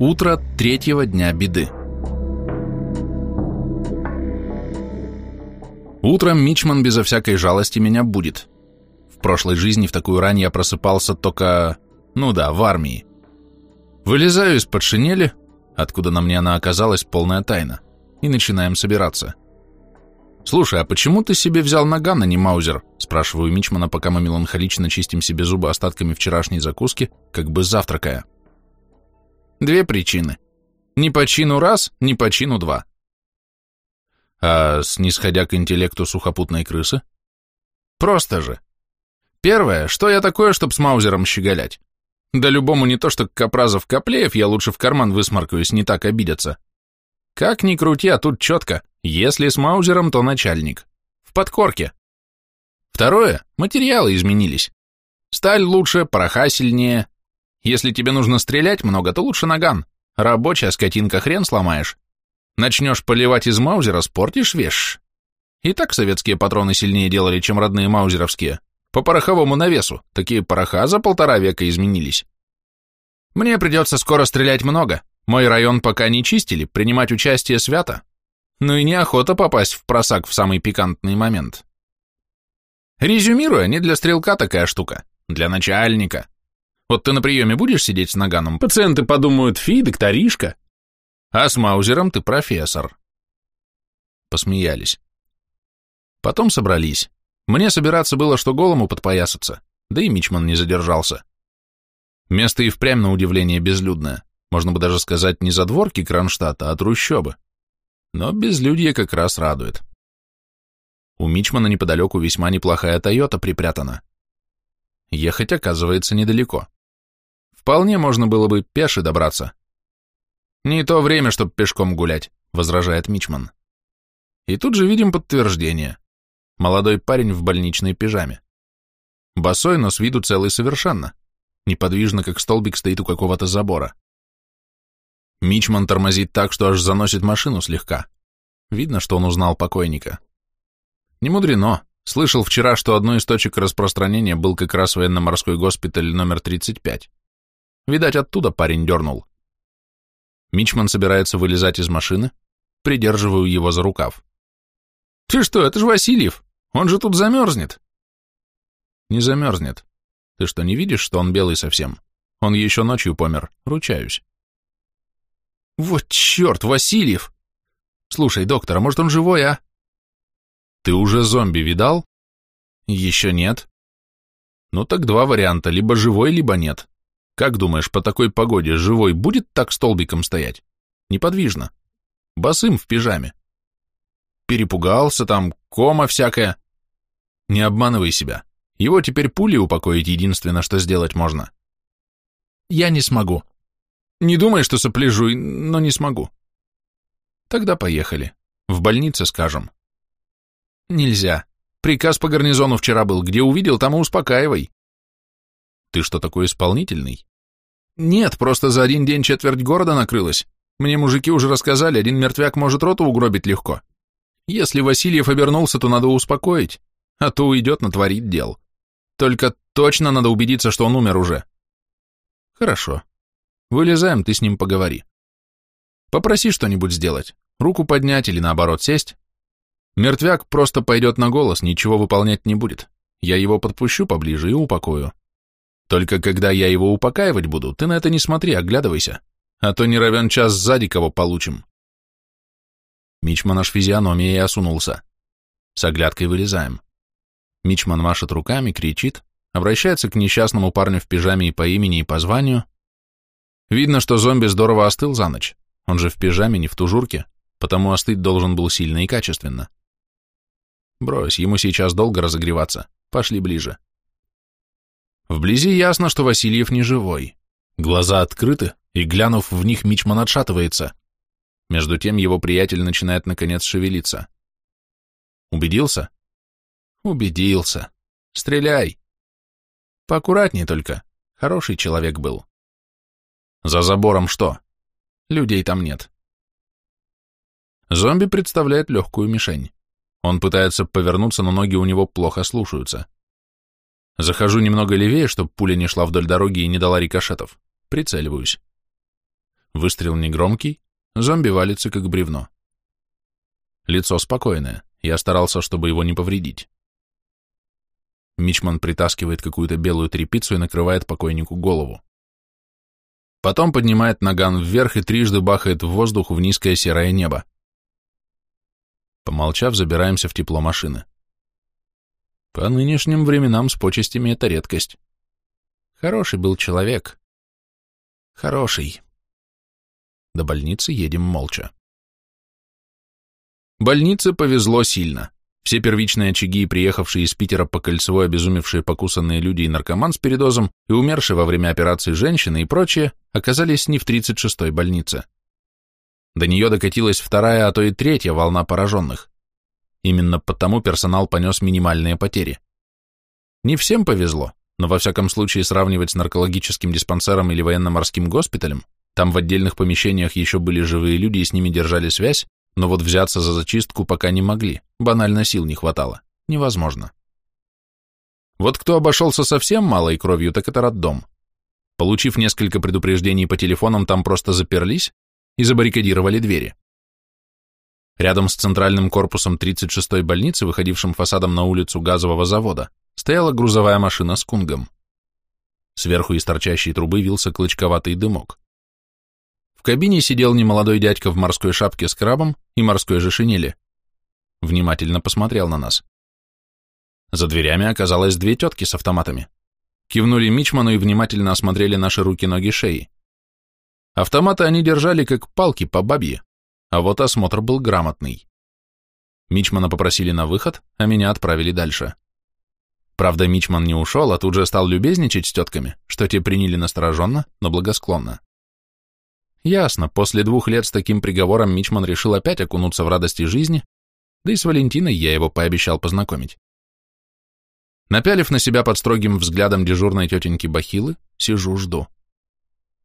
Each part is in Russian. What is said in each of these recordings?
Утро третьего дня беды. Утром Мичман безо всякой жалости меня будет. В прошлой жизни в такую рань я просыпался только... Ну да, в армии. Вылезаю из-под шинели, откуда на мне она оказалась полная тайна, и начинаем собираться. «Слушай, а почему ты себе взял наган, а не маузер?» спрашиваю Мичмана, пока мы меланхолично чистим себе зубы остатками вчерашней закуски, как бы завтракая. Две причины. Не по чину раз, не по чину два. А снисходя к интеллекту сухопутной крысы? Просто же. Первое, что я такое, чтоб с маузером щеголять? Да любому не то, что Капразов Каплеев, я лучше в карман высморкаюсь, не так обидятся. Как ни крути, а тут четко. Если с маузером, то начальник. В подкорке. Второе, материалы изменились. Сталь лучше, пороха сильнее, если тебе нужно стрелять много, то лучше наган. Рабочая скотинка хрен сломаешь. Начнешь поливать из маузера, спортишь вещь. И так советские патроны сильнее делали, чем родные маузеровские. По пороховому навесу. Такие пороха за полтора века изменились. Мне придется скоро стрелять много. Мой район пока не чистили, принимать участие свято. Ну и неохота попасть в просак в самый пикантный момент. Резюмируя, не для стрелка такая штука, для начальника. Вот ты на приеме будешь сидеть с наганом? Пациенты подумают, фи, докторишка. А с Маузером ты профессор. Посмеялись. Потом собрались. Мне собираться было, что голому подпоясаться, да и Мичман не задержался. Место и впрямь на удивление безлюдное. Можно бы даже сказать не задворки Кронштадта, а трущобы. Но безлюдье как раз радует. У Мичмана неподалеку весьма неплохая Тойота припрятана. Ехать, оказывается, недалеко. Вполне можно было бы пеше добраться. Не то время, чтобы пешком гулять, возражает Мичман. И тут же видим подтверждение. Молодой парень в больничной пижаме. Босой, но с виду целый совершенно. Неподвижно, как столбик, стоит у какого-то забора. Мичман тормозит так, что аж заносит машину слегка. Видно, что он узнал покойника. Не мудрено. Слышал вчера, что одной из точек распространения был как раз военно-морской госпиталь номер 35. Видать, оттуда парень дернул. Мичман собирается вылезать из машины, придерживаю его за рукав. «Ты что, это же Васильев! Он же тут замерзнет!» «Не замерзнет. Ты что, не видишь, что он белый совсем? Он еще ночью помер, ручаюсь». «Вот черт, Васильев! Слушай, доктор, а может он живой, а?» «Ты уже зомби видал?» «Еще нет». «Ну так два варианта, либо живой, либо нет. Как думаешь, по такой погоде живой будет так столбиком стоять? Неподвижно. Босым в пижаме. Перепугался там, кома всякая. Не обманывай себя. Его теперь пули упокоить единственное, что сделать можно. Я не смогу. Не думай, что сопляжу, но не смогу. Тогда поехали. В больнице скажем. Нельзя. Приказ по гарнизону вчера был. Где увидел, там и успокаивай. Ты что, такой исполнительный? Нет, просто за один день четверть города накрылась. Мне мужики уже рассказали, один мертвяк может роту угробить легко. Если Васильев обернулся, то надо успокоить, а то уйдет натворить дел. Только точно надо убедиться, что он умер уже. Хорошо. Вылезаем, ты с ним поговори. Попроси что-нибудь сделать, руку поднять или наоборот сесть. Мертвяк просто пойдет на голос, ничего выполнять не будет. Я его подпущу поближе и упокою. Только когда я его упокаивать буду, ты на это не смотри, оглядывайся, а то не равен час сзади кого получим. Мичман аж физиономией осунулся. С оглядкой вылезаем. Мичман машет руками, кричит, обращается к несчастному парню в пижаме и по имени, и по званию. Видно, что зомби здорово остыл за ночь. Он же в пижаме, не в тужурке, потому остыть должен был сильно и качественно. Брось, ему сейчас долго разогреваться. Пошли ближе. Вблизи ясно, что Васильев не живой. Глаза открыты, и, глянув в них, Мичман отшатывается. Между тем его приятель начинает наконец шевелиться. Убедился? Убедился. Стреляй. Поаккуратней только. Хороший человек был. За забором что? Людей там нет. Зомби представляет легкую мишень. Он пытается повернуться, но ноги у него плохо слушаются. Захожу немного левее, чтобы пуля не шла вдоль дороги и не дала рикошетов. Прицеливаюсь. Выстрел негромкий, зомби валится как бревно. Лицо спокойное, я старался, чтобы его не повредить. Мичман притаскивает какую-то белую тряпицу и накрывает покойнику голову. Потом поднимает наган вверх и трижды бахает в воздух в низкое серое небо. Помолчав, забираемся в тепло машины. По нынешним временам с почестями это редкость. Хороший был человек. Хороший. До больницы едем молча. Больнице повезло сильно. Все первичные очаги, приехавшие из Питера по кольцевой обезумевшие покусанные люди и наркоман с передозом, и умершие во время операции женщины и прочее, оказались не в 36-й больнице. До нее докатилась вторая, а то и третья волна пораженных. Именно потому персонал понес минимальные потери. Не всем повезло, но во всяком случае сравнивать с наркологическим диспансером или военно-морским госпиталем, там в отдельных помещениях еще были живые люди и с ними держали связь, но вот взяться за зачистку пока не могли, банально сил не хватало, невозможно. Вот кто обошелся совсем малой кровью, так это роддом. Получив несколько предупреждений по телефонам, там просто заперлись и забаррикадировали двери. Рядом с центральным корпусом 36-й больницы, выходившим фасадом на улицу газового завода, стояла грузовая машина с кунгом. Сверху из торчащей трубы вился клочковатый дымок кабине сидел немолодой дядька в морской шапке с крабом и морской же шинели. Внимательно посмотрел на нас. За дверями оказалось две тетки с автоматами. Кивнули Мичману и внимательно осмотрели наши руки, ноги, шеи. Автоматы они держали как палки по бабье, а вот осмотр был грамотный. Мичмана попросили на выход, а меня отправили дальше. Правда, Мичман не ушел, а тут же стал любезничать с тетками, что те приняли настороженно, но благосклонно. Ясно, после двух лет с таким приговором Мичман решил опять окунуться в радости жизни, да и с Валентиной я его пообещал познакомить. Напялив на себя под строгим взглядом дежурной тетеньки Бахилы, сижу, жду.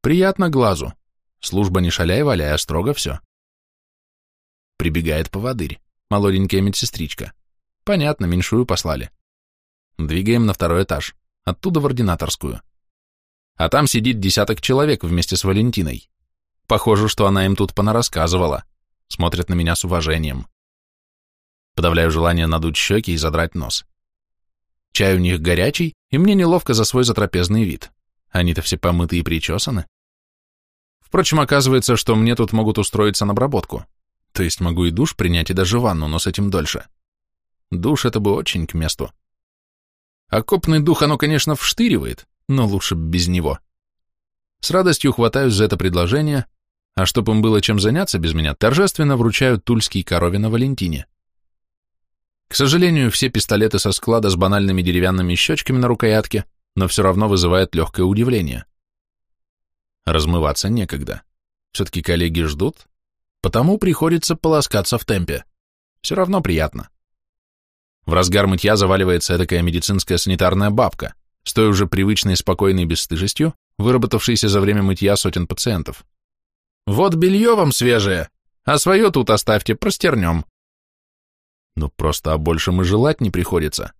Приятно глазу. Служба не шаляй-валяй, а строго все. Прибегает поводырь, молоденькая медсестричка. Понятно, меньшую послали. Двигаем на второй этаж, оттуда в ординаторскую. А там сидит десяток человек вместе с Валентиной. Похоже, что она им тут понарассказывала. Смотрят на меня с уважением. Подавляю желание надуть щеки и задрать нос. Чай у них горячий, и мне неловко за свой затрапезный вид. Они-то все помыты и причесаны. Впрочем, оказывается, что мне тут могут устроиться на обработку. То есть могу и душ принять, и даже ванну, но с этим дольше. Душ это бы очень к месту. Окопный дух оно, конечно, вштыривает, но лучше без него. С радостью хватаюсь за это предложение, а чтобы им было чем заняться без меня, торжественно вручают тульский корове на Валентине. К сожалению, все пистолеты со склада с банальными деревянными щечками на рукоятке, но все равно вызывают легкое удивление. Размываться некогда. Все-таки коллеги ждут, потому приходится полоскаться в темпе. Все равно приятно. В разгар мытья заваливается такая медицинская санитарная бабка, с той уже привычной спокойной бесстыжестью, выработавшейся за время мытья сотен пациентов. Вот белье вам свежее, а свое тут оставьте, простернем. Ну, просто о большем и желать не приходится.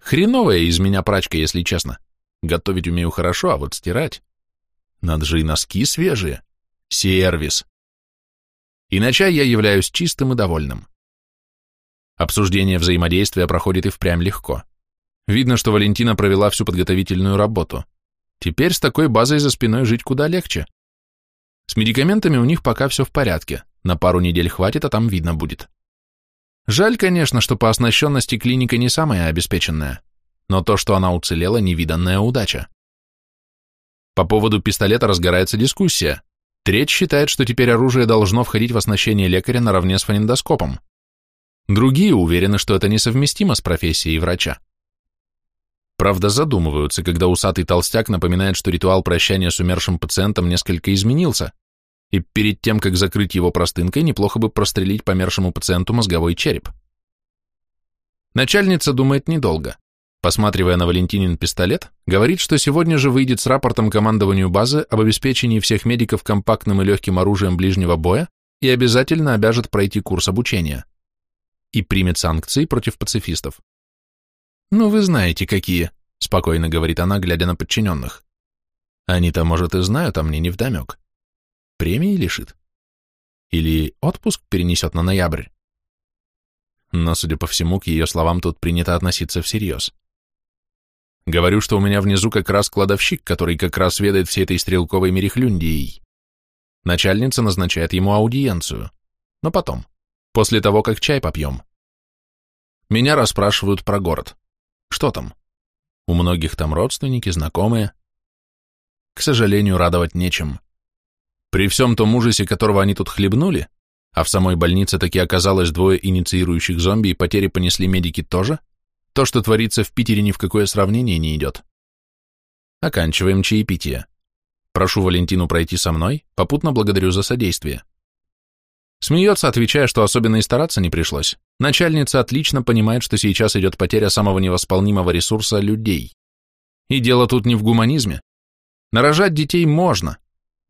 Хреновая из меня прачка, если честно. Готовить умею хорошо, а вот стирать... Надо же и носки свежие. Сервис. И на чай я являюсь чистым и довольным. Обсуждение взаимодействия проходит и впрямь легко. Видно, что Валентина провела всю подготовительную работу. Теперь с такой базой за спиной жить куда легче. С медикаментами у них пока все в порядке, на пару недель хватит, а там видно будет. Жаль, конечно, что по оснащенности клиника не самая обеспеченная, но то, что она уцелела, невиданная удача. По поводу пистолета разгорается дискуссия. Треть считает, что теперь оружие должно входить в оснащение лекаря наравне с фонендоскопом. Другие уверены, что это несовместимо с профессией врача. Правда, задумываются, когда усатый толстяк напоминает, что ритуал прощания с умершим пациентом несколько изменился, и перед тем, как закрыть его простынкой, неплохо бы прострелить помершему пациенту мозговой череп. Начальница думает недолго. Посматривая на Валентинин пистолет, говорит, что сегодня же выйдет с рапортом командованию базы об обеспечении всех медиков компактным и легким оружием ближнего боя и обязательно обяжет пройти курс обучения. И примет санкции против пацифистов. «Ну, вы знаете, какие», — спокойно говорит она, глядя на подчиненных. «Они-то, может, и знают, а мне невдомек. Премии лишит? Или отпуск перенесет на ноябрь? Но, судя по всему, к ее словам тут принято относиться всерьез. Говорю, что у меня внизу как раз кладовщик, который как раз ведает всей этой стрелковой мерехлюндией. Начальница назначает ему аудиенцию. Но потом, после того, как чай попьем. Меня расспрашивают про город. Что там? У многих там родственники, знакомые. К сожалению, радовать нечем. При всем том ужасе, которого они тут хлебнули, а в самой больнице таки оказалось двое инициирующих зомби и потери понесли медики тоже, то, что творится в Питере, ни в какое сравнение не идет. Оканчиваем чаепитие. Прошу Валентину пройти со мной, попутно благодарю за содействие. Смеется, отвечая, что особенно и стараться не пришлось. Начальница отлично понимает, что сейчас идет потеря самого невосполнимого ресурса людей. И дело тут не в гуманизме. Нарожать детей можно,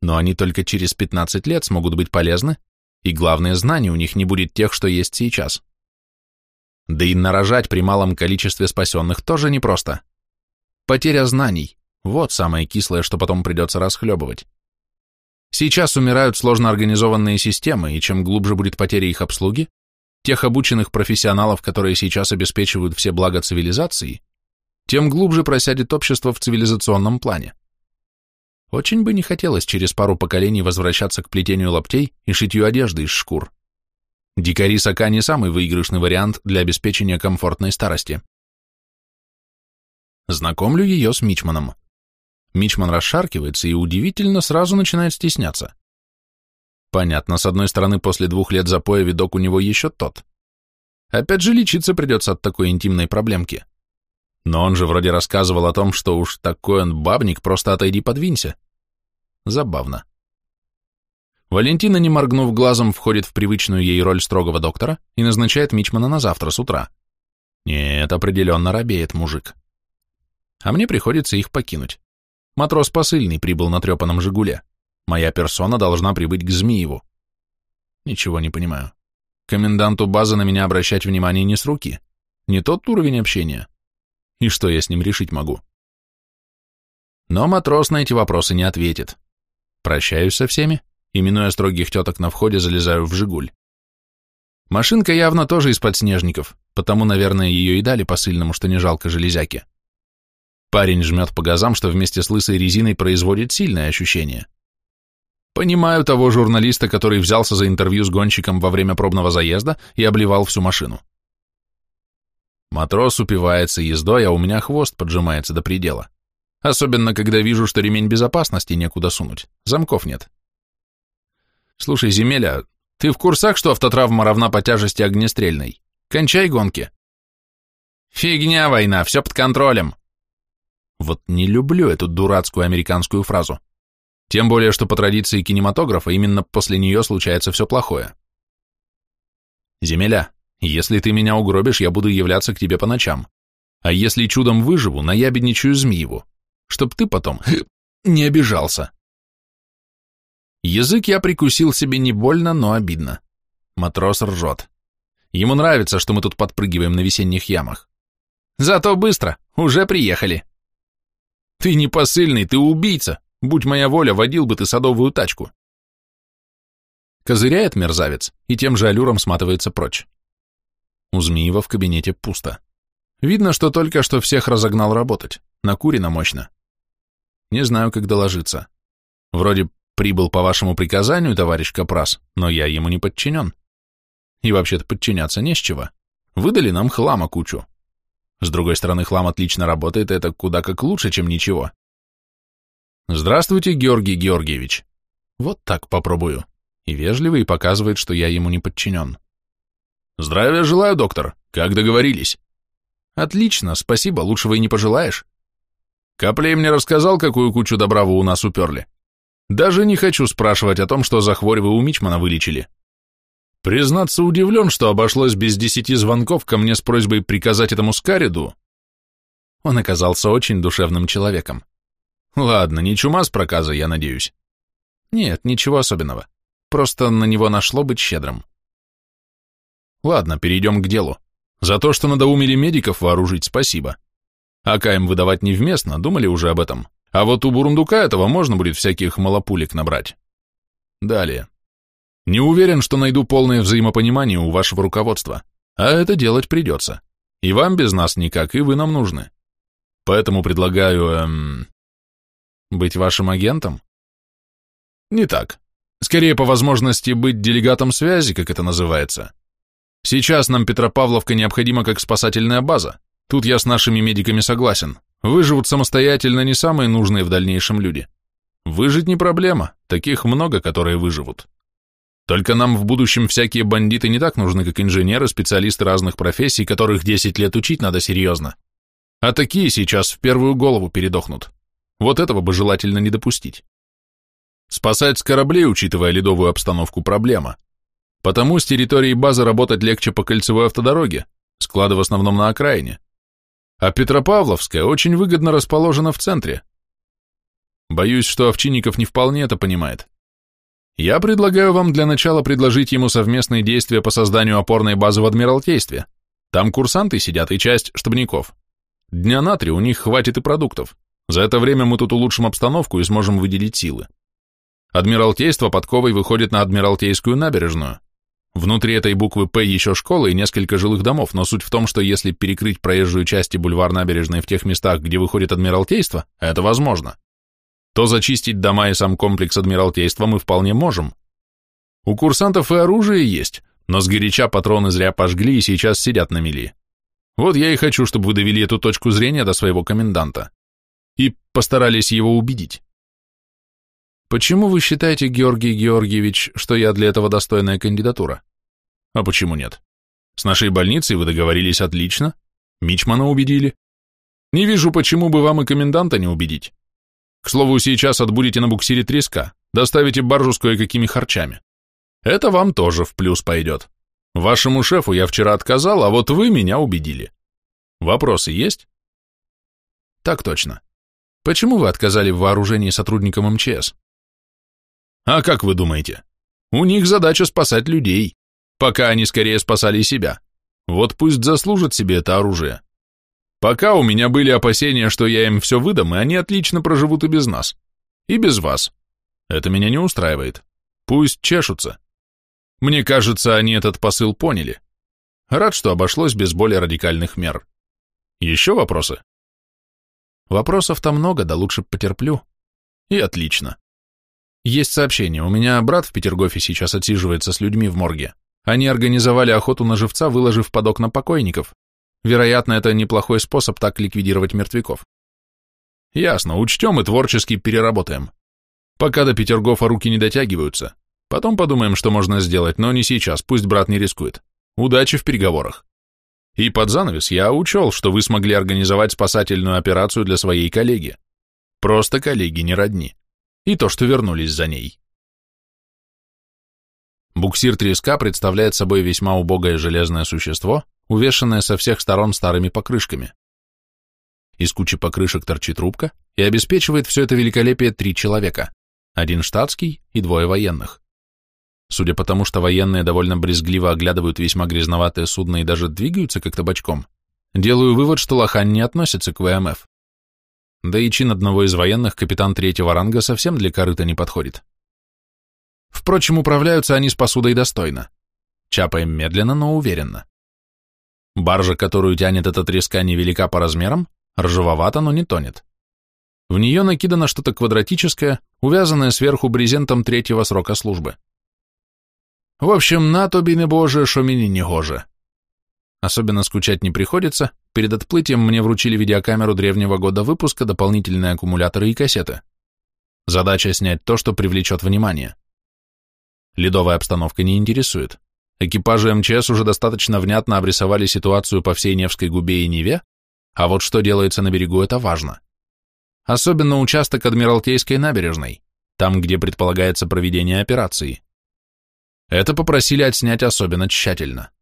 но они только через 15 лет смогут быть полезны, и главное, знаний у них не будет тех, что есть сейчас. Да и нарожать при малом количестве спасенных тоже непросто. Потеря знаний – вот самое кислое, что потом придется расхлебывать. Сейчас умирают сложно организованные системы, и чем глубже будет потеря их обслуги, тех обученных профессионалов, которые сейчас обеспечивают все блага цивилизации, тем глубже просядет общество в цивилизационном плане. Очень бы не хотелось через пару поколений возвращаться к плетению лаптей и шитью одежды из шкур. Дикари сока не самый выигрышный вариант для обеспечения комфортной старости. Знакомлю ее с Мичманом. Мичман расшаркивается и удивительно сразу начинает стесняться. Понятно, с одной стороны, после двух лет запоя видок у него еще тот. Опять же, лечиться придется от такой интимной проблемки. Но он же вроде рассказывал о том, что уж такой он бабник, просто отойди подвинься. Забавно. Валентина, не моргнув глазом, входит в привычную ей роль строгого доктора и назначает Мичмана на завтра с утра. Нет, определенно робеет мужик. А мне приходится их покинуть. Матрос посыльный прибыл на трепаном «Жигуле». Моя персона должна прибыть к Змееву. Ничего не понимаю. Коменданту базы на меня обращать внимание не с руки. Не тот уровень общения. И что я с ним решить могу? Но матрос на эти вопросы не ответит. Прощаюсь со всеми, и, минуя строгих теток на входе, залезаю в «Жигуль». Машинка явно тоже из подснежников, потому, наверное, ее и дали посыльному, что не жалко железяки. Парень жмет по газам, что вместе с лысой резиной производит сильное ощущение. Понимаю того журналиста, который взялся за интервью с гонщиком во время пробного заезда и обливал всю машину. Матрос упивается ездой, а у меня хвост поджимается до предела. Особенно, когда вижу, что ремень безопасности некуда сунуть, замков нет. Слушай, Земеля, ты в курсах, что автотравма равна по тяжести огнестрельной? Кончай гонки. Фигня война, все под контролем. Вот не люблю эту дурацкую американскую фразу. Тем более, что по традиции кинематографа именно после нее случается все плохое. Земеля, если ты меня угробишь, я буду являться к тебе по ночам. А если чудом выживу, наябедничаю Змееву, чтоб ты потом не обижался. Язык я прикусил себе не больно, но обидно. Матрос ржет. Ему нравится, что мы тут подпрыгиваем на весенних ямах. Зато быстро, уже приехали. Ты не посыльный, ты убийца. Будь моя воля, водил бы ты садовую тачку. Козыряет мерзавец и тем же аллюром сматывается прочь. У Змеева в кабинете пусто. Видно, что только что всех разогнал работать. Накурено мощно. Не знаю, как доложиться. Вроде прибыл по вашему приказанию, товарищ Капрас, но я ему не подчинен. И вообще-то подчиняться не с чего. Выдали нам хлама кучу. С другой стороны, хлам отлично работает, это куда как лучше, чем ничего. Здравствуйте, Георгий Георгиевич. Вот так попробую. И вежливо, и показывает, что я ему не подчинен. Здравия желаю, доктор. Как договорились? Отлично, спасибо, лучшего и не пожелаешь. Коплей мне рассказал, какую кучу добра вы у нас уперли. Даже не хочу спрашивать о том, что за хворь вы у Мичмана вылечили. Признаться, удивлен, что обошлось без десяти звонков ко мне с просьбой приказать этому Скариду. Он оказался очень душевным человеком. Ладно, не чума с проказа, я надеюсь. Нет, ничего особенного. Просто на него нашло быть щедрым. Ладно, перейдем к делу. За то, что надоумили медиков вооружить, спасибо. АКМ выдавать невместно, думали уже об этом. А вот у бурундука этого можно будет всяких малопулек набрать. Далее. Не уверен, что найду полное взаимопонимание у вашего руководства, а это делать придется. И вам без нас никак, и вы нам нужны. Поэтому предлагаю, эм... Быть вашим агентом? Не так. Скорее, по возможности быть делегатом связи, как это называется. Сейчас нам Петропавловка необходима как спасательная база. Тут я с нашими медиками согласен. Выживут самостоятельно не самые нужные в дальнейшем люди. Выжить не проблема, таких много, которые выживут. Только нам в будущем всякие бандиты не так нужны, как инженеры, специалисты разных профессий, которых 10 лет учить надо серьезно. А такие сейчас в первую голову передохнут. Вот этого бы желательно не допустить. Спасать с кораблей, учитывая ледовую обстановку, проблема. Потому с территории базы работать легче по кольцевой автодороге, склады в основном на окраине. А Петропавловская очень выгодно расположена в центре. Боюсь, что Овчинников не вполне это понимает. Я предлагаю вам для начала предложить ему совместные действия по созданию опорной базы в Адмиралтействе. Там курсанты сидят и часть штабников. Дня на три у них хватит и продуктов. За это время мы тут улучшим обстановку и сможем выделить силы. Адмиралтейство подковой выходит на Адмиралтейскую набережную. Внутри этой буквы «П» еще школа и несколько жилых домов, но суть в том, что если перекрыть проезжую часть и бульвар набережной в тех местах, где выходит Адмиралтейство, это возможно то зачистить дома и сам комплекс Адмиралтейства мы вполне можем. У курсантов и оружие есть, но сгоряча патроны зря пожгли и сейчас сидят на мели. Вот я и хочу, чтобы вы довели эту точку зрения до своего коменданта и постарались его убедить. Почему вы считаете, Георгий Георгиевич, что я для этого достойная кандидатура? А почему нет? С нашей больницей вы договорились отлично, Мичмана убедили. Не вижу, почему бы вам и коменданта не убедить. К слову, сейчас отбудете на буксире треска, доставите баржу с кое-какими харчами. Это вам тоже в плюс пойдет. Вашему шефу я вчера отказал, а вот вы меня убедили. Вопросы есть? Так точно. Почему вы отказали в вооружении сотрудникам МЧС? А как вы думаете? У них задача спасать людей, пока они скорее спасали себя. Вот пусть заслужат себе это оружие. Пока у меня были опасения, что я им все выдам, и они отлично проживут и без нас. И без вас. Это меня не устраивает. Пусть чешутся. Мне кажется, они этот посыл поняли. Рад, что обошлось без более радикальных мер. Еще вопросы? Вопросов-то много, да лучше потерплю. И отлично. Есть сообщение. У меня брат в Петергофе сейчас отсиживается с людьми в морге. Они организовали охоту на живца, выложив под окна покойников. Вероятно, это неплохой способ так ликвидировать мертвяков. Ясно, учтем и творчески переработаем. Пока до Петергофа руки не дотягиваются. Потом подумаем, что можно сделать, но не сейчас, пусть брат не рискует. Удачи в переговорах. И под занавес я учел, что вы смогли организовать спасательную операцию для своей коллеги. Просто коллеги, не родни. И то, что вернулись за ней. Буксир треска представляет собой весьма убогое железное существо, увешанная со всех сторон старыми покрышками. Из кучи покрышек торчит трубка, и обеспечивает все это великолепие три человека, один штатский и двое военных. Судя по тому, что военные довольно брезгливо оглядывают весьма грязноватое судно и даже двигаются как-то бочком, делаю вывод, что Лохань не относится к ВМФ. Да и чин одного из военных, капитан третьего ранга, совсем для корыта не подходит. Впрочем, управляются они с посудой достойно. Чапаем медленно, но уверенно. Баржа, которую тянет эта треска, невелика по размерам, ржавовата, но не тонет. В нее накидано что-то квадратическое, увязанное сверху брезентом третьего срока службы. В общем, на тобі не боже, шо мені не гоже. Особенно скучать не приходится, перед отплытием мне вручили видеокамеру древнего года выпуска, дополнительные аккумуляторы и кассеты. Задача снять то, что привлечет внимание. Ледовая обстановка не интересует. Экипажи МЧС уже достаточно внятно обрисовали ситуацию по всей Невской губе и Неве, а вот что делается на берегу, это важно. Особенно участок Адмиралтейской набережной, там, где предполагается проведение операции. Это попросили отснять особенно тщательно,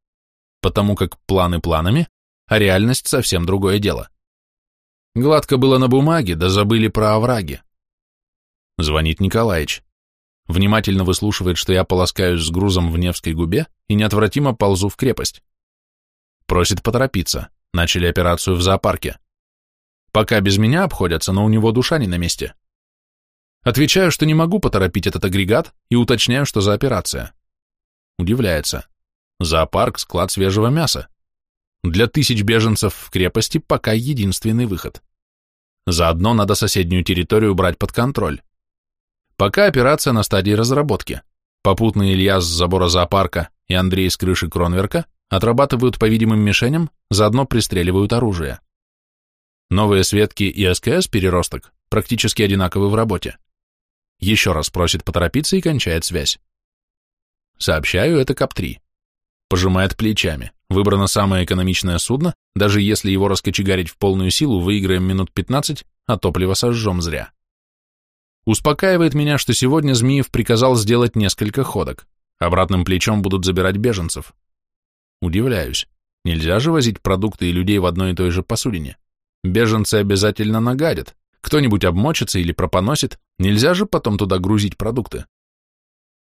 потому как планы планами, а реальность совсем другое дело. Гладко было на бумаге, да забыли про овраги. Звонит Николаевич внимательно выслушивает, что я полоскаюсь с грузом в Невской губе и неотвратимо ползу в крепость. Просит поторопиться, начали операцию в зоопарке. Пока без меня обходятся, но у него душа не на месте. Отвечаю, что не могу поторопить этот агрегат и уточняю, что за операция. Удивляется. Зоопарк – склад свежего мяса. Для тысяч беженцев в крепости пока единственный выход. Заодно надо соседнюю территорию брать под контроль. Пока операция на стадии разработки. Попутно Илья с забора зоопарка и Андрей с крыши Кронверка отрабатывают по видимым мишеням, заодно пристреливают оружие. Новые Светки и СКС переросток практически одинаковы в работе. Еще раз просит поторопиться и кончает связь. Сообщаю это КАП-3. Пожимает плечами. Выбрано самое экономичное судно, даже если его раскочегарить в полную силу, выиграем минут 15, а топливо сожжем зря. Успокаивает меня, что сегодня Змеев приказал сделать несколько ходок. Обратным плечом будут забирать беженцев. Удивляюсь. Нельзя же возить продукты и людей в одной и той же посудине. Беженцы обязательно нагадят. Кто-нибудь обмочится или пропоносит. Нельзя же потом туда грузить продукты.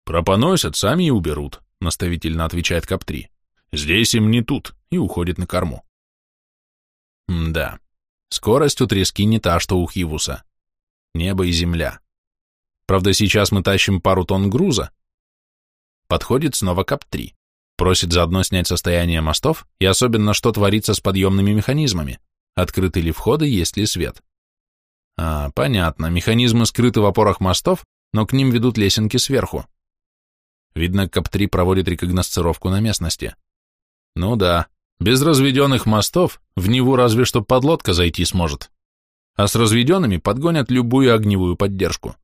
Пропоносят, сами и уберут, наставительно отвечает КАП-3. Здесь им не тут, и уходит на корму. М да, скорость у трески не та, что у Хивуса. Небо и земля. Правда, сейчас мы тащим пару тонн груза. Подходит снова КАП-3. Просит заодно снять состояние мостов и особенно, что творится с подъемными механизмами, открыты ли входы, есть ли свет. А, понятно, механизмы скрыты в опорах мостов, но к ним ведут лесенки сверху. Видно, КАП-3 проводит рекогносцировку на местности. Ну да, без разведенных мостов в Неву разве что подлодка зайти сможет. А с разведенными подгонят любую огневую поддержку.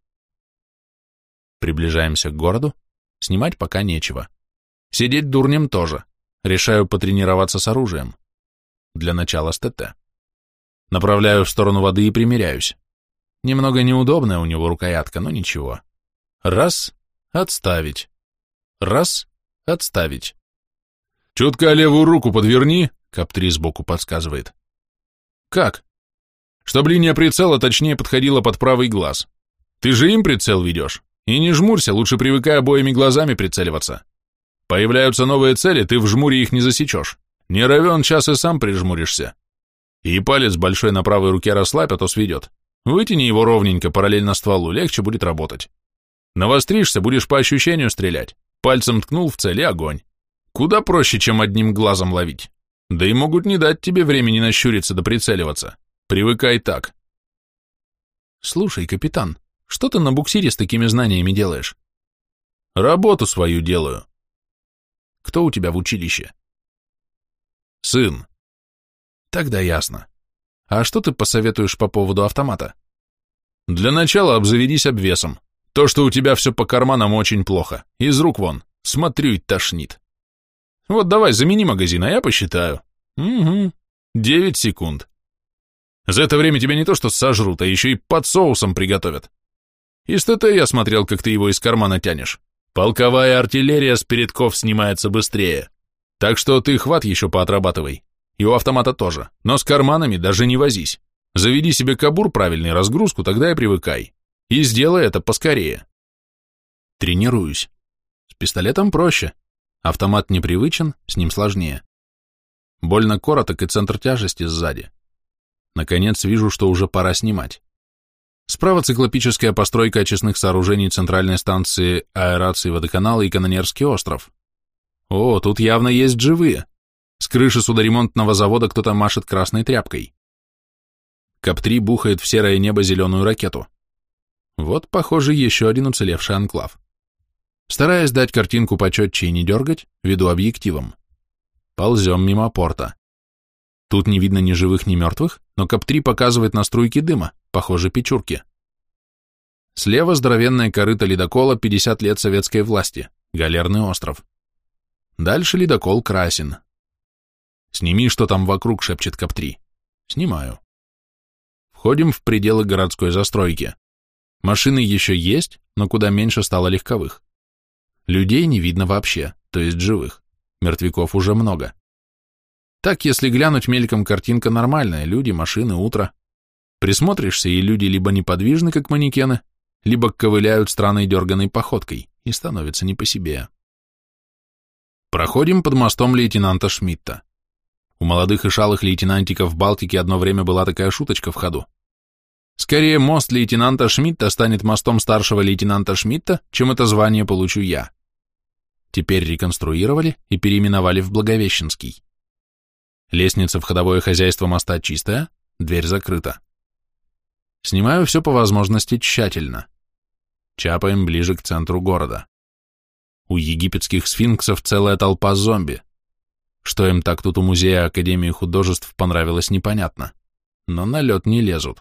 Приближаемся к городу, снимать пока нечего. Сидеть дурнем тоже. Решаю потренироваться с оружием. Для начала с ТТ. Направляю в сторону воды и примеряюсь. Немного неудобная у него рукоятка, но ничего. Раз — отставить. Раз — отставить. «Чутка левую руку подверни», — Каптри сбоку подсказывает. «Как?» «Чтобы линия прицела точнее подходила под правый глаз. Ты же им прицел ведешь. И не жмурься, лучше привыкай обоими глазами прицеливаться. Появляются новые цели, ты в жмуре их не засечешь. Не равен час и сам прижмуришься. И палец большой на правой руке расслабь, а то сведет. Вытяни его ровненько, параллельно стволу, легче будет работать. Навостришься, будешь по ощущению стрелять. Пальцем ткнул в цель и огонь. Куда проще, чем одним глазом ловить. Да и могут не дать тебе времени нащуриться да прицеливаться. Привыкай так. Слушай, капитан, что ты на буксире с такими знаниями делаешь? Работу свою делаю. Кто у тебя в училище? Сын. Тогда ясно. А что ты посоветуешь по поводу автомата? Для начала обзаведись обвесом. То, что у тебя все по карманам, очень плохо. Из рук вон. Смотрю и тошнит. Вот давай, замени магазин, а я посчитаю. Угу. Девять секунд. За это время тебя не то что сожрут, а еще и под соусом приготовят. Из ТТ я смотрел, как ты его из кармана тянешь. Полковая артиллерия с передков снимается быстрее. Так что ты хват еще поотрабатывай. И у автомата тоже. Но с карманами даже не возись. Заведи себе кабур правильный, разгрузку, тогда и привыкай. И сделай это поскорее. Тренируюсь. С пистолетом проще. Автомат непривычен, с ним сложнее. Больно короток и центр тяжести сзади. Наконец вижу, что уже пора снимать. Справа циклопическая постройка очистных сооружений центральной станции аэрации водоканала и Канонерский остров. О, тут явно есть живые. С крыши судоремонтного завода кто-то машет красной тряпкой. КАП-3 бухает в серое небо зеленую ракету. Вот, похоже, еще один уцелевший анклав. Стараясь дать картинку почетче и не дергать, веду объективом. Ползем мимо порта. Тут не видно ни живых, ни мертвых, но КАП-3 показывает на струйки дыма, похоже, печурки. Слева здоровенная корыта ледокола 50 лет советской власти, Галерный остров. Дальше ледокол Красин, «Сними, что там вокруг», — шепчет Кап-3. «Снимаю». Входим в пределы городской застройки. Машины еще есть, но куда меньше стало легковых. Людей не видно вообще, то есть живых. Мертвяков уже много. Так, если глянуть мельком, картинка нормальная. Люди, машины, утро. Присмотришься, и люди либо неподвижны, как манекены, либо ковыляют странной дерганой походкой, и становится не по себе. Проходим под мостом лейтенанта Шмидта. У молодых и шалых лейтенантиков в Балтике одно время была такая шуточка в ходу. Скорее, мост лейтенанта Шмидта станет мостом старшего лейтенанта Шмидта, чем это звание получу я. Теперь реконструировали и переименовали в Благовещенский. Лестница в ходовое хозяйство моста чистая, дверь закрыта. Снимаю все по возможности тщательно. Чапаем ближе к центру города. У египетских сфинксов целая толпа зомби. Что им так тут у музея Академии художеств понравилось, непонятно. Но на лед не лезут.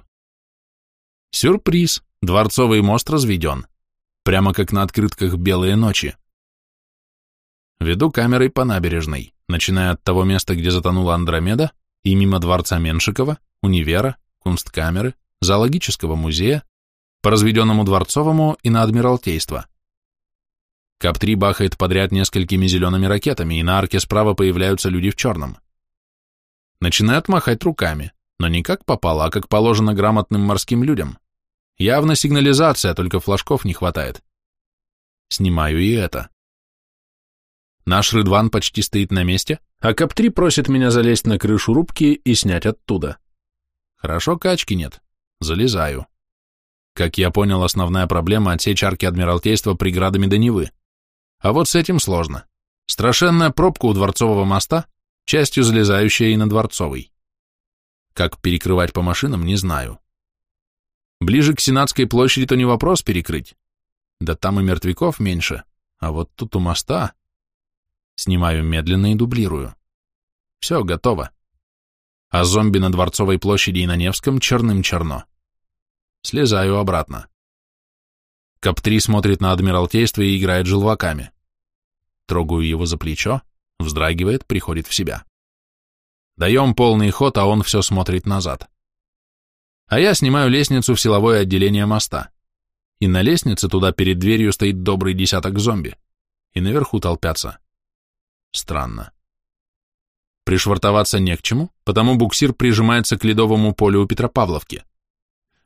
Сюрприз! Дворцовый мост разведен. Прямо как на открытках «Белые ночи». Веду камерой по набережной, начиная от того места, где затонула Андромеда, и мимо дворца Меншикова, универа, кунсткамеры, зоологического музея, по разведенному Дворцовому и на Адмиралтейство. КАП-3 бахает подряд несколькими зелеными ракетами, и на арке справа появляются люди в черном. Начинают махать руками, но не как попало, а как положено грамотным морским людям. Явно сигнализация, только флажков не хватает. Снимаю и это. Наш Рыдван почти стоит на месте, а КАП-3 просит меня залезть на крышу рубки и снять оттуда. Хорошо, качки нет. Залезаю. Как я понял, основная проблема — отсечь арки Адмиралтейства преградами до Невы. А вот с этим сложно. Страшенная пробка у Дворцового моста, частью залезающая и на Дворцовый. Как перекрывать по машинам, не знаю. Ближе к Сенатской площади то не вопрос перекрыть. Да там и мертвяков меньше, а вот тут у моста... Снимаю медленно и дублирую. Все, готово. А зомби на Дворцовой площади и на Невском черным черно. Слезаю обратно. Кап-3 смотрит на Адмиралтейство и играет желваками. Трогаю его за плечо, вздрагивает, приходит в себя. Даем полный ход, а он все смотрит назад. А я снимаю лестницу в силовое отделение моста. И на лестнице туда перед дверью стоит добрый десяток зомби. И наверху толпятся. Странно. Пришвартоваться не к чему, потому буксир прижимается к ледовому полю у Петропавловки.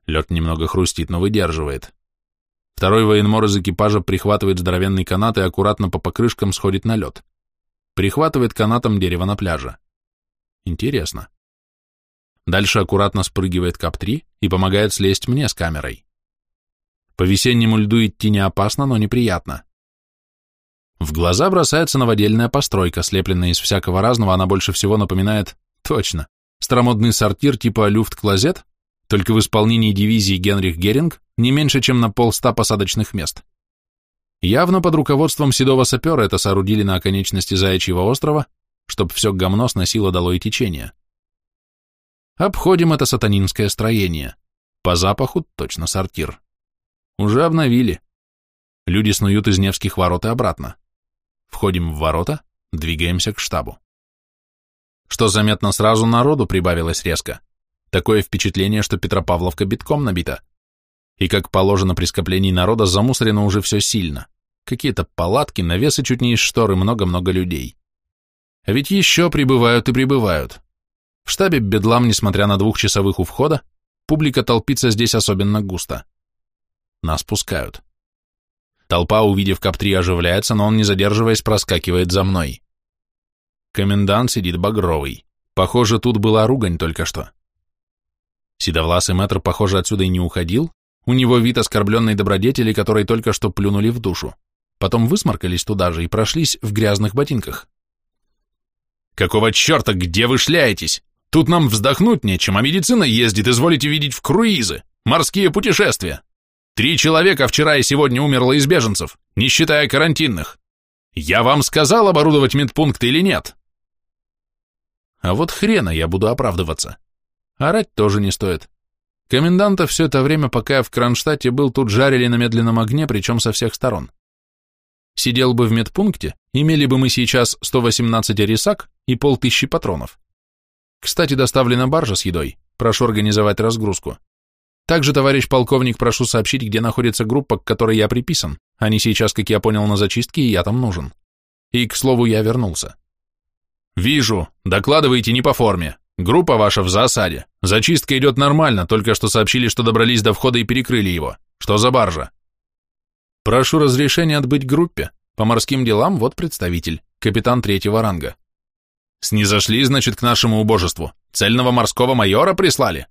Лед немного хрустит, но выдерживает. Второй военмор из экипажа прихватывает здоровенный канат и аккуратно по покрышкам сходит на лед. Прихватывает канатом дерево на пляже. Интересно. Дальше аккуратно спрыгивает КАП-3 и помогает слезть мне с камерой. По весеннему льду идти не опасно, но неприятно. В глаза бросается новодельная постройка, слепленная из всякого разного, она больше всего напоминает, точно, старомодный сортир типа люфт-клозет, только в исполнении дивизии Генрих Геринг не меньше, чем на полста посадочных мест. Явно под руководством седого сапера это соорудили на оконечности Заячьего острова, чтоб все гомно сносило долой течение. Обходим это сатанинское строение. По запаху точно сортир. Уже обновили. Люди снуют из Невских ворот и обратно. Входим в ворота, двигаемся к штабу. Что заметно сразу, народу прибавилось резко. Такое впечатление, что Петропавловка битком набита. И, как положено при скоплении народа, замусорено уже все сильно. Какие-то палатки, навесы чуть не из шторы, много-много людей. А ведь еще прибывают и прибывают. В штабе бедлам, несмотря на двухчасовых у входа, публика толпится здесь особенно густо. Нас пускают. Толпа, увидев КАП-3, оживляется, но он, не задерживаясь, проскакивает за мной. Комендант сидит багровый. Похоже, тут была ругань только что. Седовласый мэтр, похоже, отсюда и не уходил, у него вид оскорбленной добродетели, которой только что плюнули в душу. Потом высморкались туда же и прошлись в грязных ботинках. «Какого черта, где вы шляетесь? Тут нам вздохнуть нечем, а медицина ездит, изволите видеть в круизы, морские путешествия. Три человека вчера и сегодня умерло из беженцев, не считая карантинных. Я вам сказал оборудовать медпункт или нет?» А вот хрена я буду оправдываться. Орать тоже не стоит. Коменданта все это время, пока я в Кронштадте был, тут жарили на медленном огне, причем со всех сторон. Сидел бы в медпункте, имели бы мы сейчас 118 рисак и полтыщи патронов. Кстати, доставлена баржа с едой, прошу организовать разгрузку. Также, товарищ полковник, прошу сообщить, где находится группа, к которой я приписан. Они сейчас, как я понял, на зачистке, и я там нужен. И, к слову, я вернулся. Вижу, докладывайте не по форме. Группа ваша в засаде. Зачистка идет нормально, только что сообщили, что добрались до входа и перекрыли его. Что за баржа? Прошу разрешения отбыть группе. По морским делам вот представитель, капитан третьего ранга. Снизошли, значит, к нашему убожеству. Цельного морского майора прислали?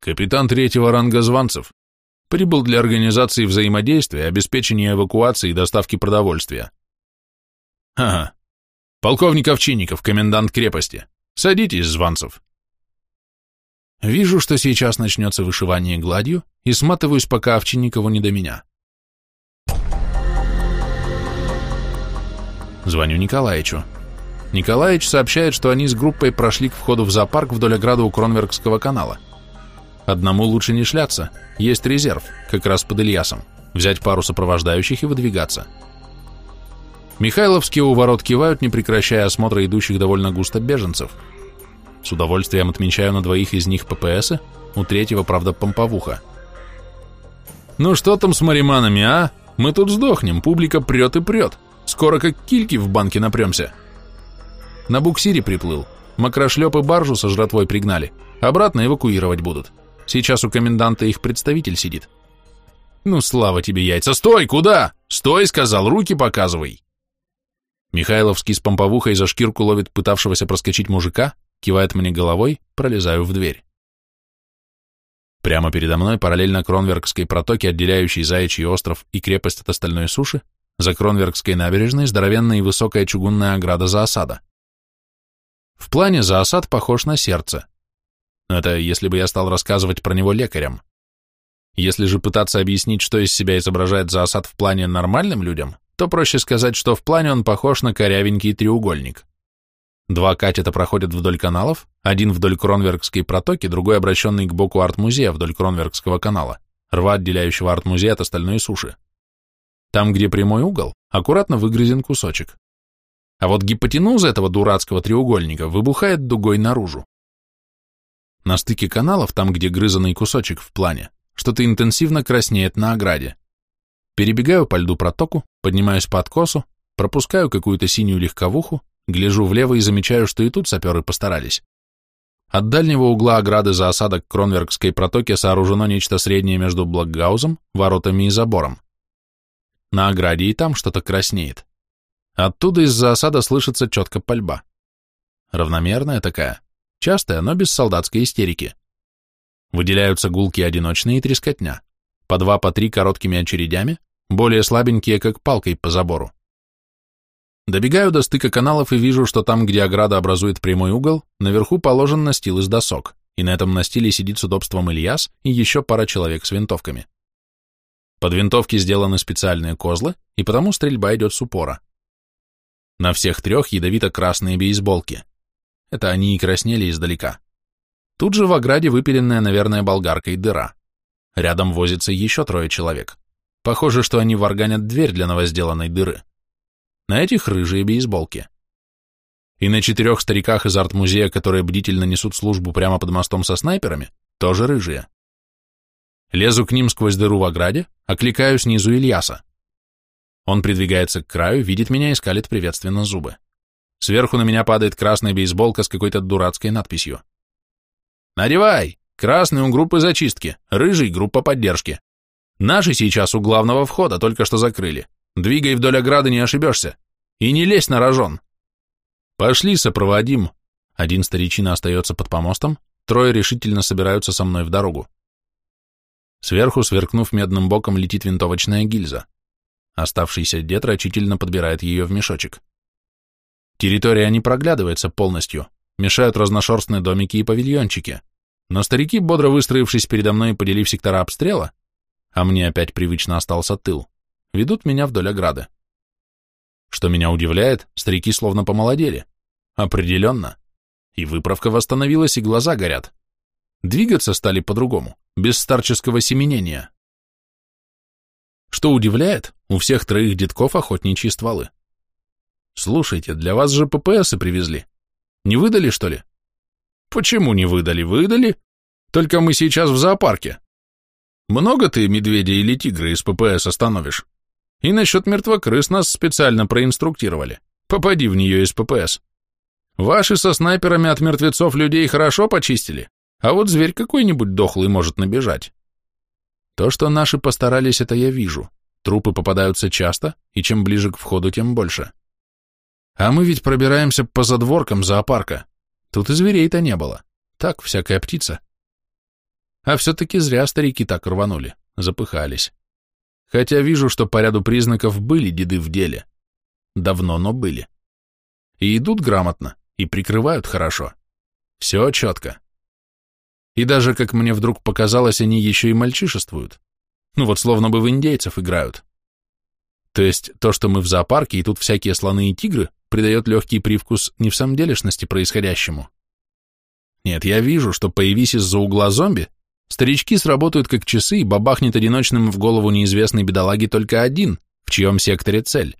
Капитан третьего ранга Званцев. Прибыл для организации взаимодействия, обеспечения эвакуации и доставки продовольствия. Ага. Полковник Овчинников, комендант крепости. Садитесь, Званцев. Вижу, что сейчас начнется вышивание гладью, и сматываюсь, пока Овчинникову не до меня. Звоню Николаевичу. Николаевич сообщает, что они с группой прошли к входу в зоопарк вдоль ограды у Кронверкского канала. Одному лучше не шляться, есть резерв, как раз под Ильясом, взять пару сопровождающих и выдвигаться. Михайловские у ворот кивают, не прекращая осмотра идущих довольно густо беженцев. С удовольствием отмечаю на двоих из них ППСы, у третьего, правда, помповуха. «Ну что там с мариманами, а? Мы тут сдохнем, публика прет и прет. Скоро как кильки в банке напремся». На буксире приплыл. Макрошлепы баржу со жратвой пригнали. Обратно эвакуировать будут. Сейчас у коменданта их представитель сидит. Ну, слава тебе, яйца. Стой, куда? Стой, сказал, руки показывай. Михайловский с помповухой за шкирку ловит пытавшегося проскочить мужика, кивает мне головой, пролезаю в дверь. Прямо передо мной, параллельно Кронверкской протоке, отделяющей Заячий остров и крепость от остальной суши, за Кронверкской набережной здоровенная и высокая чугунная ограда заосада. В плане заосад похож на сердце. Это если бы я стал рассказывать про него лекарям. Если же пытаться объяснить, что из себя изображает заосад в плане нормальным людям, то проще сказать, что в плане он похож на корявенький треугольник. Два катета проходят вдоль каналов, один вдоль Кронверкской протоки, другой обращенный к боку арт-музея вдоль Кронверкского канала, рва, отделяющего арт-музей от остальной суши. Там, где прямой угол, аккуратно выгрызен кусочек. А вот гипотенуза этого дурацкого треугольника выбухает дугой наружу. На стыке каналов, там, где грызанный кусочек в плане, что-то интенсивно краснеет на ограде. Перебегаю по льду протоку, поднимаюсь по откосу, пропускаю какую-то синюю легковуху, гляжу влево и замечаю, что и тут саперы постарались. От дальнего угла ограды за осадок Кронверкской протоки сооружено нечто среднее между Блокгаузом, воротами и забором. На ограде и там что-то краснеет. Оттуда из-за осада слышится четко пальба. Равномерная такая, частая, но без солдатской истерики. Выделяются гулки одиночные и трескотня, по два, по три короткими очередями, более слабенькие, как палкой по забору. Добегаю до стыка каналов и вижу, что там, где ограда образует прямой угол, наверху положен настил из досок, и на этом настиле сидит с удобством Ильяс и еще пара человек с винтовками. Под винтовки сделаны специальные козлы, и потому стрельба идет с упора. На всех трех ядовито-красные бейсболки. Это они и краснели издалека. Тут же в ограде выпиленная, наверное, болгаркой дыра. Рядом возится еще трое человек. Похоже, что они варганят дверь для новосделанной дыры. На этих рыжие бейсболки. И на четырех стариках из арт-музея, которые бдительно несут службу прямо под мостом со снайперами, тоже рыжие. Лезу к ним сквозь дыру в ограде, окликаю снизу Ильяса. Он придвигается к краю, видит меня и скалит приветственно зубы. Сверху на меня падает красная бейсболка с какой-то дурацкой надписью. «Надевай! Красный у группы зачистки, рыжий — группа поддержки. Наши сейчас у главного входа только что закрыли. Двигай вдоль ограды, не ошибешься. И не лезь на рожон. Пошли, сопроводим. Один старичина остается под помостом, трое решительно собираются со мной в дорогу. Сверху, сверкнув медным боком, летит винтовочная гильза. Оставшийся дед рачительно подбирает ее в мешочек. Территория не проглядывается полностью, мешают разношерстные домики и павильончики. Но старики, бодро выстроившись передо мной, поделив сектора обстрела, а мне опять привычно остался тыл, ведут меня вдоль ограды. Что меня удивляет, старики словно помолодели. Определенно. И выправка восстановилась, и глаза горят. Двигаться стали по-другому, без старческого семенения. Что удивляет, у всех троих детков охотничьи стволы. Слушайте, для вас же ППСы привезли. Не выдали, что ли? Почему не выдали? Выдали. Только мы сейчас в зоопарке. Много ты медведя или тигра из ППС остановишь? И насчет мертвокрыс нас специально проинструктировали. Попади в нее из ППС. Ваши со снайперами от мертвецов людей хорошо почистили, а вот зверь какой-нибудь дохлый может набежать. То, что наши постарались, это я вижу. Трупы попадаются часто, и чем ближе к входу, тем больше. А мы ведь пробираемся по задворкам зоопарка. Тут и зверей-то не было. Так, всякая птица. А все-таки зря старики так рванули, запыхались. Хотя вижу, что по ряду признаков были деды в деле. Давно, но были. И идут грамотно, и прикрывают хорошо. Все четко. И даже, как мне вдруг показалось, они еще и мальчишествуют. Ну вот словно бы в индейцев играют. То есть то, что мы в зоопарке, и тут всякие слоны и тигры, придает легкий привкус не в самом делешности происходящему. Нет, я вижу, что появись из-за угла зомби, старички сработают как часы и бабахнет одиночным в голову неизвестной бедолаги только один, в чьем секторе цель.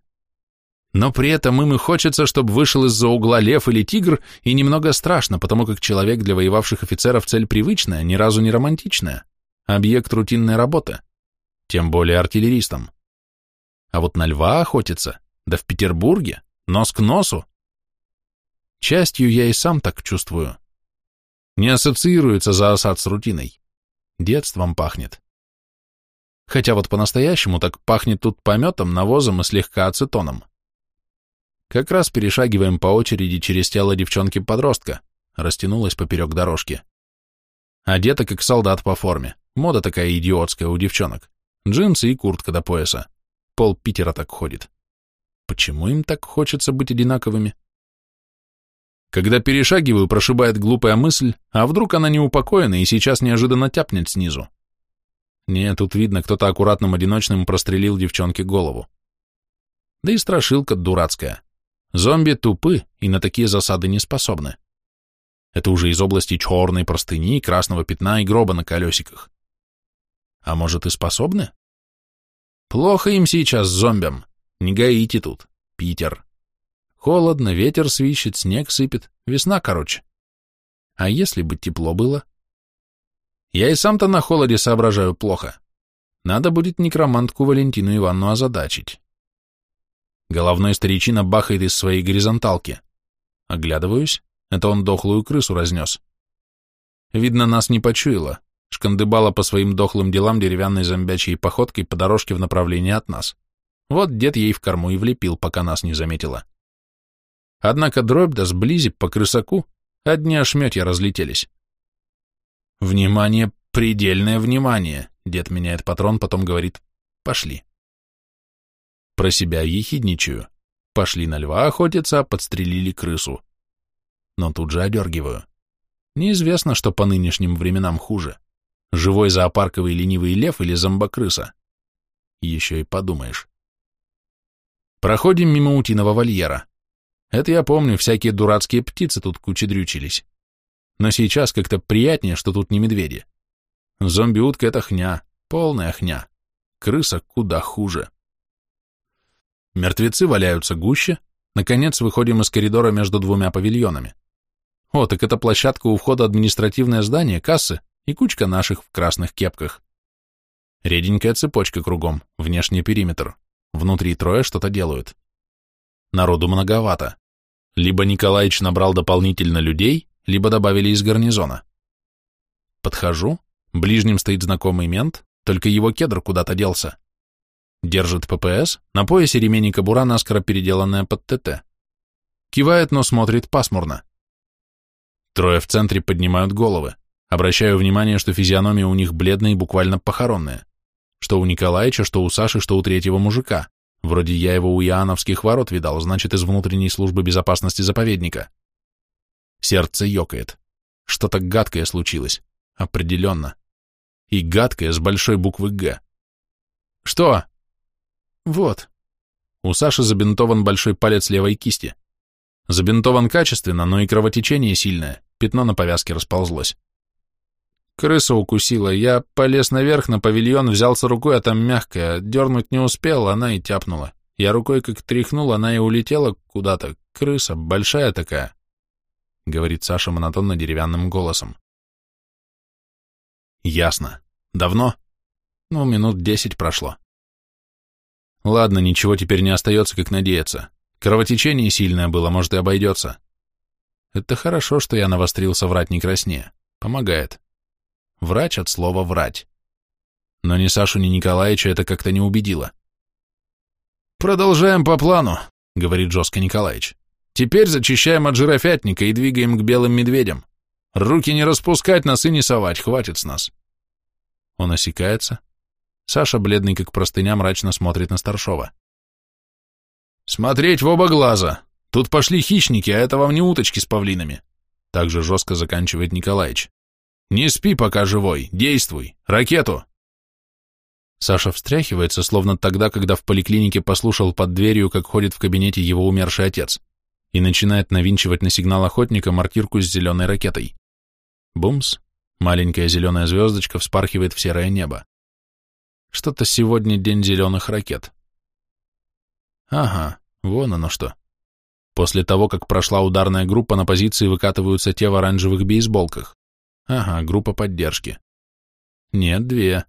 Но при этом им и хочется, чтобы вышел из-за угла лев или тигр, и немного страшно, потому как человек для воевавших офицеров цель привычная, ни разу не романтичная, объект рутинной работы, тем более артиллеристам. А вот на льва охотиться, да в Петербурге, нос к носу. Частью я и сам так чувствую. Не ассоциируется за осад с рутиной. Детством пахнет. Хотя вот по-настоящему так пахнет тут пометом, навозом и слегка ацетоном. Как раз перешагиваем по очереди через тело девчонки-подростка, растянулась поперек дорожки. Одета как солдат по форме, мода такая идиотская у девчонок. Джинсы и куртка до пояса. Пол Питера так ходит. Почему им так хочется быть одинаковыми? Когда перешагиваю, прошибает глупая мысль, а вдруг она неупокоена и сейчас неожиданно тяпнет снизу. Нет, тут видно, кто-то аккуратным одиночным прострелил девчонке голову. Да и страшилка дурацкая. Зомби тупы и на такие засады не способны. Это уже из области черной простыни, красного пятна и гроба на колесиках. А может и способны? Плохо им сейчас, зомбям. Не гаите тут. Питер. Холодно, ветер свищет, снег сыпет. Весна, короче. А если бы тепло было? Я и сам-то на холоде соображаю плохо. Надо будет некромантку Валентину Ивановну озадачить. Головной старичина бахает из своей горизонталки. Оглядываюсь, это он дохлую крысу разнес. Видно, нас не почуяло, шкандыбала по своим дохлым делам деревянной зомбячей походкой по дорожке в направлении от нас. Вот дед ей в корму и влепил, пока нас не заметила. Однако дробь да сблизи по крысаку, одни ошметья разлетелись. Внимание, предельное внимание, дед меняет патрон, потом говорит, пошли. Про себя ехидничаю. Пошли на льва охотиться, а подстрелили крысу. Но тут же одергиваю. Неизвестно, что по нынешним временам хуже. Живой зоопарковый ленивый лев или зомбокрыса. Еще и подумаешь. Проходим мимо утиного вольера. Это я помню, всякие дурацкие птицы тут кучедрючились. Но сейчас как-то приятнее, что тут не медведи. Зомби-утка — это хня, полная хня. Крыса куда хуже. Мертвецы валяются гуще, наконец выходим из коридора между двумя павильонами. О, так это площадка у входа административное здание, кассы и кучка наших в красных кепках. Реденькая цепочка кругом, внешний периметр. Внутри трое что-то делают. Народу многовато. Либо Николаич набрал дополнительно людей, либо добавили из гарнизона. Подхожу, ближним стоит знакомый мент, только его кедр куда-то делся. Держит ППС, на поясе ремень и кобура наскоро переделанная под ТТ. Кивает, но смотрит пасмурно. Трое в центре поднимают головы. Обращаю внимание, что физиономия у них бледная и буквально похоронная. Что у Николаевича, что у Саши, что у третьего мужика. Вроде я его у Иоанновских ворот видал, значит, из внутренней службы безопасности заповедника. Сердце ёкает. Что-то гадкое случилось. Определенно. И гадкое с большой буквы «Г». «Что?» Вот. У Саши забинтован большой палец левой кисти. Забинтован качественно, но и кровотечение сильное, пятно на повязке расползлось. Крыса укусила, я полез наверх на павильон, взялся рукой, а там мягкая, дернуть не успел, она и тяпнула. Я рукой как тряхнул, она и улетела куда-то. Крыса, большая такая, — говорит Саша монотонно деревянным голосом. Ясно. Давно? Ну, минут десять прошло. Ладно, ничего теперь не остается, как надеяться. Кровотечение сильное было, может и обойдется. Это хорошо, что я навострился врать не краснее. Помогает. Врач от слова «врать». Но ни Сашу, ни Николаевича это как-то не убедило. «Продолжаем по плану», — говорит жестко Николаевич. «Теперь зачищаем от жирофятника и двигаем к белым медведям. Руки не распускать, носы не совать, хватит с нас. Он осекается. Саша, бледный как простыня, мрачно смотрит на Старшова. «Смотреть в оба глаза! Тут пошли хищники, а это вам не уточки с павлинами!» Также жестко заканчивает Николаевич. «Не спи, пока живой! Действуй! Ракету!» Саша встряхивается, словно тогда, когда в поликлинике послушал под дверью, как ходит в кабинете его умерший отец, и начинает навинчивать на сигнал охотника мартирку с зеленой ракетой. Бумс, маленькая зеленая звездочка вспархивает в серое небо. Что-то сегодня день зеленых ракет. Ага, вон оно что. После того, как прошла ударная группа, на позиции выкатываются те в оранжевых бейсболках. Ага, группа поддержки. Нет, две.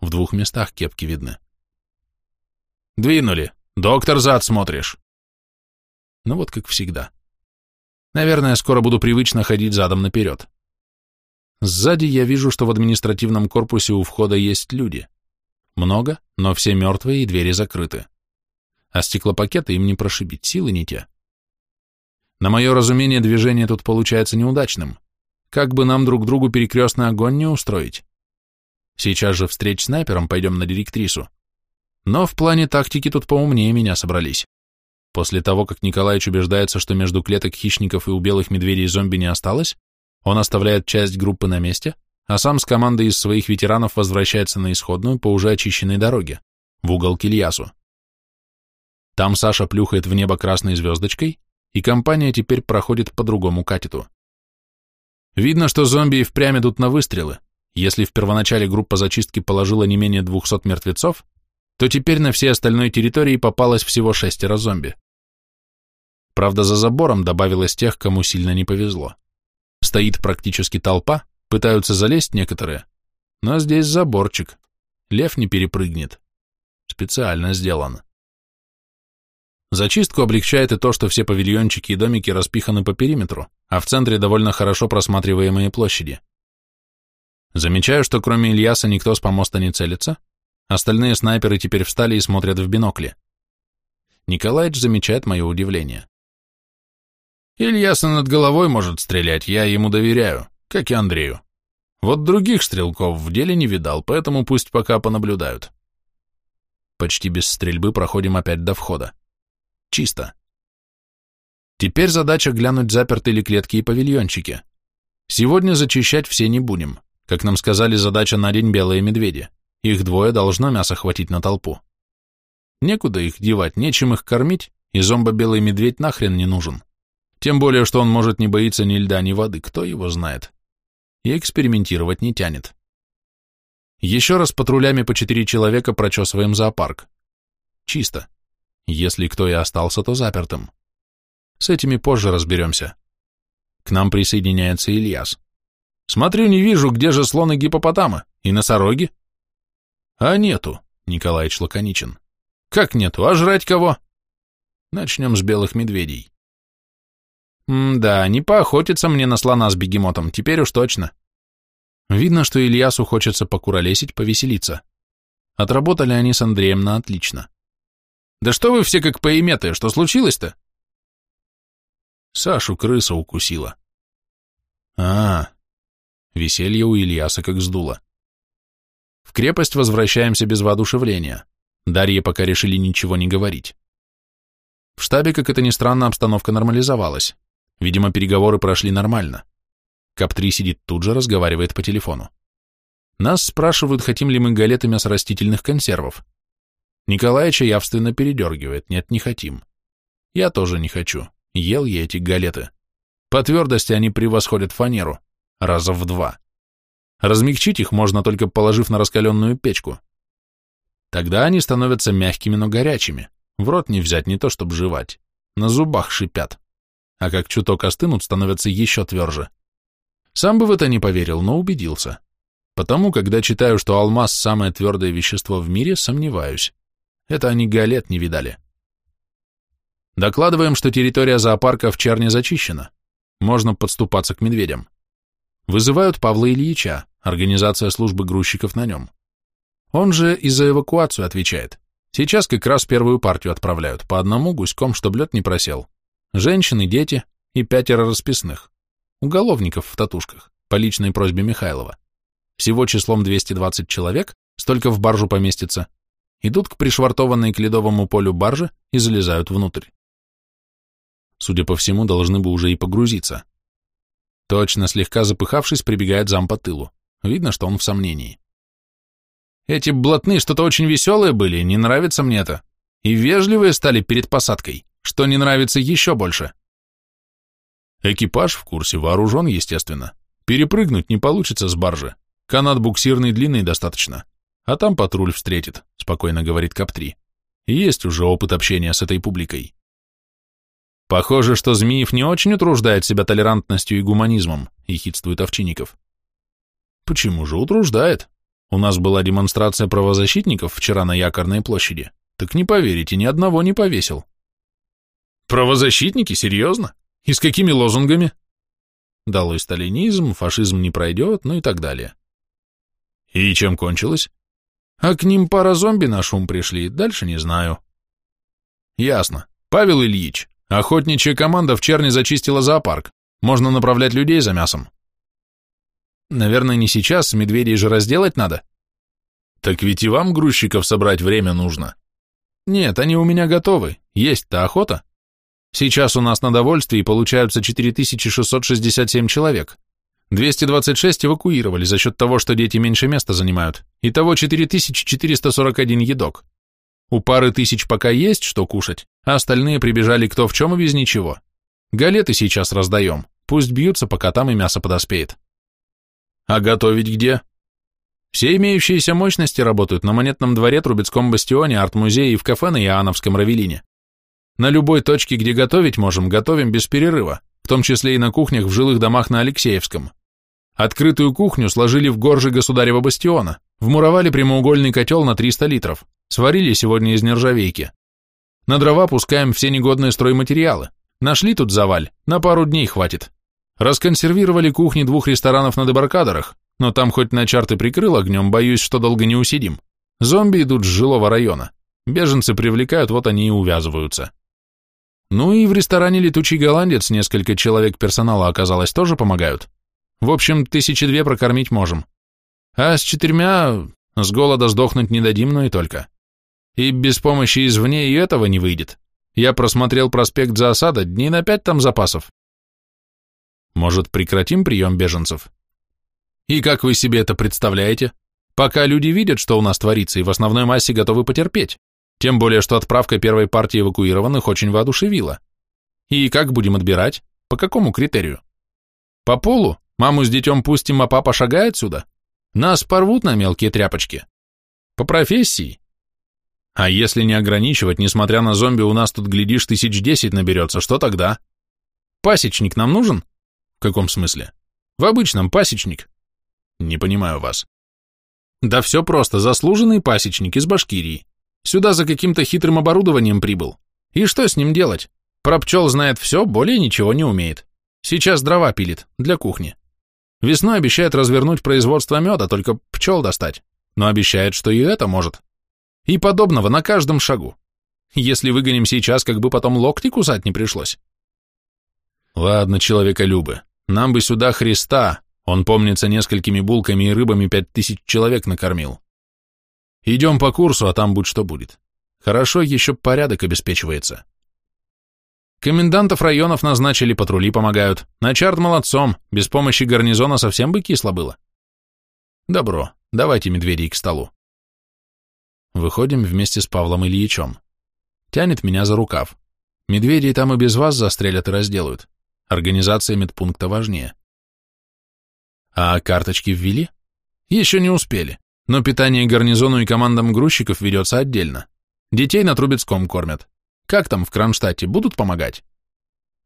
В двух местах кепки видны. Двинули. Доктор, зад смотришь. Ну вот как всегда. Наверное, скоро буду привычно ходить задом наперед. Сзади я вижу, что в административном корпусе у входа есть люди. Много, но все мертвые и двери закрыты. А стеклопакеты им не прошибить, силы не те. На мое разумение, движение тут получается неудачным. Как бы нам друг другу перекрестный огонь не устроить? Сейчас же встреч снайпером пойдем на директрису. Но в плане тактики тут поумнее меня собрались. После того, как Николаевич убеждается, что между клеток хищников и у белых медведей зомби не осталось, он оставляет часть группы на месте, а сам с командой из своих ветеранов возвращается на исходную по уже очищенной дороге, в угол к Ильясу. Там Саша плюхает в небо красной звездочкой, и компания теперь проходит по другому катету. Видно, что зомби и впрямь идут на выстрелы. Если в первоначале группа зачистки положила не менее 200 мертвецов, то теперь на всей остальной территории попалось всего шестеро зомби. Правда, за забором добавилось тех, кому сильно не повезло. Стоит практически толпа, Пытаются залезть некоторые, но здесь заборчик. Лев не перепрыгнет. Специально сделано. Зачистку облегчает и то, что все павильончики и домики распиханы по периметру, а в центре довольно хорошо просматриваемые площади. Замечаю, что кроме Ильяса никто с помоста не целится, остальные снайперы теперь встали и смотрят в бинокли. Николаевич замечает мое удивление. Ильяса над головой может стрелять, я ему доверяю, как и Андрею. Вот других стрелков в деле не видал, поэтому пусть пока понаблюдают. Почти без стрельбы проходим опять до входа. Чисто. Теперь задача глянуть, заперты ли клетки и павильончики. Сегодня зачищать все не будем. Как нам сказали, задача на день белые медведи. Их двое должно мясо хватить на толпу. Некуда их девать, нечем их кормить, и зомбо-белый медведь нахрен не нужен. Тем более, что он может не боиться ни льда, ни воды, кто его знает и экспериментировать не тянет. Еще раз патрулями по четыре человека прочесываем зоопарк. Чисто. Если кто и остался, то запертым. С этими позже разберемся. К нам присоединяется Ильяс. Смотрю, не вижу, где же слоны гипопотамы? И носороги? А нету, Николаич лаконичен. Как нету, а жрать кого? Начнем с белых медведей. М-да, не поохотиться мне на слона с бегемотом, теперь уж точно. Видно, что Ильясу хочется покуролесить, повеселиться. Отработали они с Андреем на отлично. Да что вы все как поиметые, что случилось-то? Сашу крыса укусила. А, веселье у Ильяса как сдуло. В крепость возвращаемся без воодушевления. Дарье пока решили ничего не говорить. В штабе, как это ни странно, обстановка нормализовалась. Видимо, переговоры прошли нормально. КАП-3 сидит тут же, разговаривает по телефону. Нас спрашивают, хотим ли мы галеты с растительных консервов. Николаевича явственно передергивает, нет, не хотим. Я тоже не хочу, ел я эти галеты. По твердости они превосходят фанеру, раза в два. Размягчить их можно только положив на раскаленную печку. Тогда они становятся мягкими, но горячими, в рот не взять не то, чтобы жевать, на зубах шипят а как чуток остынут, становятся еще тверже. Сам бы в это не поверил, но убедился. Потому, когда читаю, что алмаз – самое твердое вещество в мире, сомневаюсь. Это они галет не видали. Докладываем, что территория зоопарка в Черне зачищена. Можно подступаться к медведям. Вызывают Павла Ильича, организация службы грузчиков на нем. Он же и за эвакуацию отвечает. Сейчас как раз первую партию отправляют, по одному гуськом, чтоб лед не просел. Женщины, дети и пятеро расписных. Уголовников в татушках, по личной просьбе Михайлова. всего числом 220 человек, столько в баржу поместится, идут к пришвартованной к ледовому полю барже и залезают внутрь. Судя по всему, должны бы уже и погрузиться. Точно, слегка запыхавшись, прибегает зам по тылу. Видно, что он в сомнении. Эти блатные что-то очень веселые были, не нравится мне это. И вежливые стали перед посадкой, что не нравится еще больше. Экипаж в курсе, вооружен, естественно. Перепрыгнуть не получится с баржи. Канат буксирный длинный достаточно. А там патруль встретит, спокойно говорит Кап-3. Есть уже опыт общения с этой публикой. Похоже, что Змеев не очень утруждает себя толерантностью и гуманизмом, ехидствует Овчинников. Почему же утруждает? У нас была демонстрация правозащитников вчера на Якорной площади. Так не поверите, ни одного не повесил. Правозащитники? Серьезно? И с какими лозунгами? Долой сталинизм, фашизм не пройдет, ну и так далее. И чем кончилось? А к ним пара зомби на шум пришли, дальше не знаю. Ясно. Павел Ильич, охотничья команда в Черне зачистила зоопарк. Можно направлять людей за мясом. Наверное, не сейчас, медведей же разделать надо. Так ведь и вам грузчиков собрать время нужно. Нет, они у меня готовы, есть-то охота. Сейчас у нас на довольстве получаются 4667 человек. 226 эвакуировали за счет того, что дети меньше места занимают. Итого 4441 едок. У пары тысяч пока есть что кушать, а остальные прибежали кто в чем и без ничего. Галеты сейчас раздаем, пусть бьются, пока там и мясо подоспеет. А готовить где? Все имеющиеся мощности работают на Монетном дворе, Трубецком бастионе, арт-музее и в кафе на Иоанновском Равелине. На любой точке, где готовить можем, готовим без перерыва, в том числе и на кухнях в жилых домах на Алексеевском. Открытую кухню сложили в горже государева бастиона, вмуровали прямоугольный котел на 300 литров, сварили сегодня из нержавейки. На дрова пускаем все негодные стройматериалы. Нашли тут заваль, на пару дней хватит. Расконсервировали кухни двух ресторанов на Дебаркадерах, но там хоть на чарты прикрыл огнем, боюсь, что долго не усидим. Зомби идут с жилого района. Беженцы привлекают, вот они и увязываются. Ну и в ресторане «Летучий голландец» несколько человек персонала оказалось тоже помогают. В общем, тысячи две прокормить можем. А с четырьмя с голода сдохнуть не дадим, но и только. И без помощи извне и этого не выйдет. Я просмотрел проспект за осада, дней на пять там запасов. Может, прекратим прием беженцев? И как вы себе это представляете? Пока люди видят, что у нас творится, и в основной массе готовы потерпеть. Тем более, что отправка первой партии эвакуированных очень воодушевила. И как будем отбирать? По какому критерию? По полу? Маму с детем пустим, а папа шагает сюда? Нас порвут на мелкие тряпочки. По профессии? А если не ограничивать, несмотря на зомби, у нас тут, глядишь, тысяч десять наберется, что тогда? Пасечник нам нужен? В каком смысле? В обычном пасечник. Не понимаю вас. Да все просто, заслуженный пасечник из Башкирии. Сюда за каким-то хитрым оборудованием прибыл. И что с ним делать? Про пчел знает все, более ничего не умеет. Сейчас дрова пилит, для кухни. Весной обещает развернуть производство меда, только пчел достать. Но обещает, что и это может. И подобного на каждом шагу. Если выгоним сейчас, как бы потом локти кусать не пришлось. Ладно, человеколюбы, нам бы сюда Христа, он, помнится, несколькими булками и рыбами пять тысяч человек накормил. Идем по курсу, а там будь что будет. Хорошо, еще порядок обеспечивается. Комендантов районов назначили, патрули помогают. Начарт молодцом, без помощи гарнизона совсем бы кисло было. Добро, давайте медведей к столу. Выходим вместе с Павлом Ильичем. Тянет меня за рукав. Медведей там и без вас застрелят и разделают. Организация медпункта важнее. А карточки ввели? Еще не успели, но питание гарнизону и командам грузчиков ведется отдельно. Детей на Трубецком кормят. Как там в Кронштадте, будут помогать?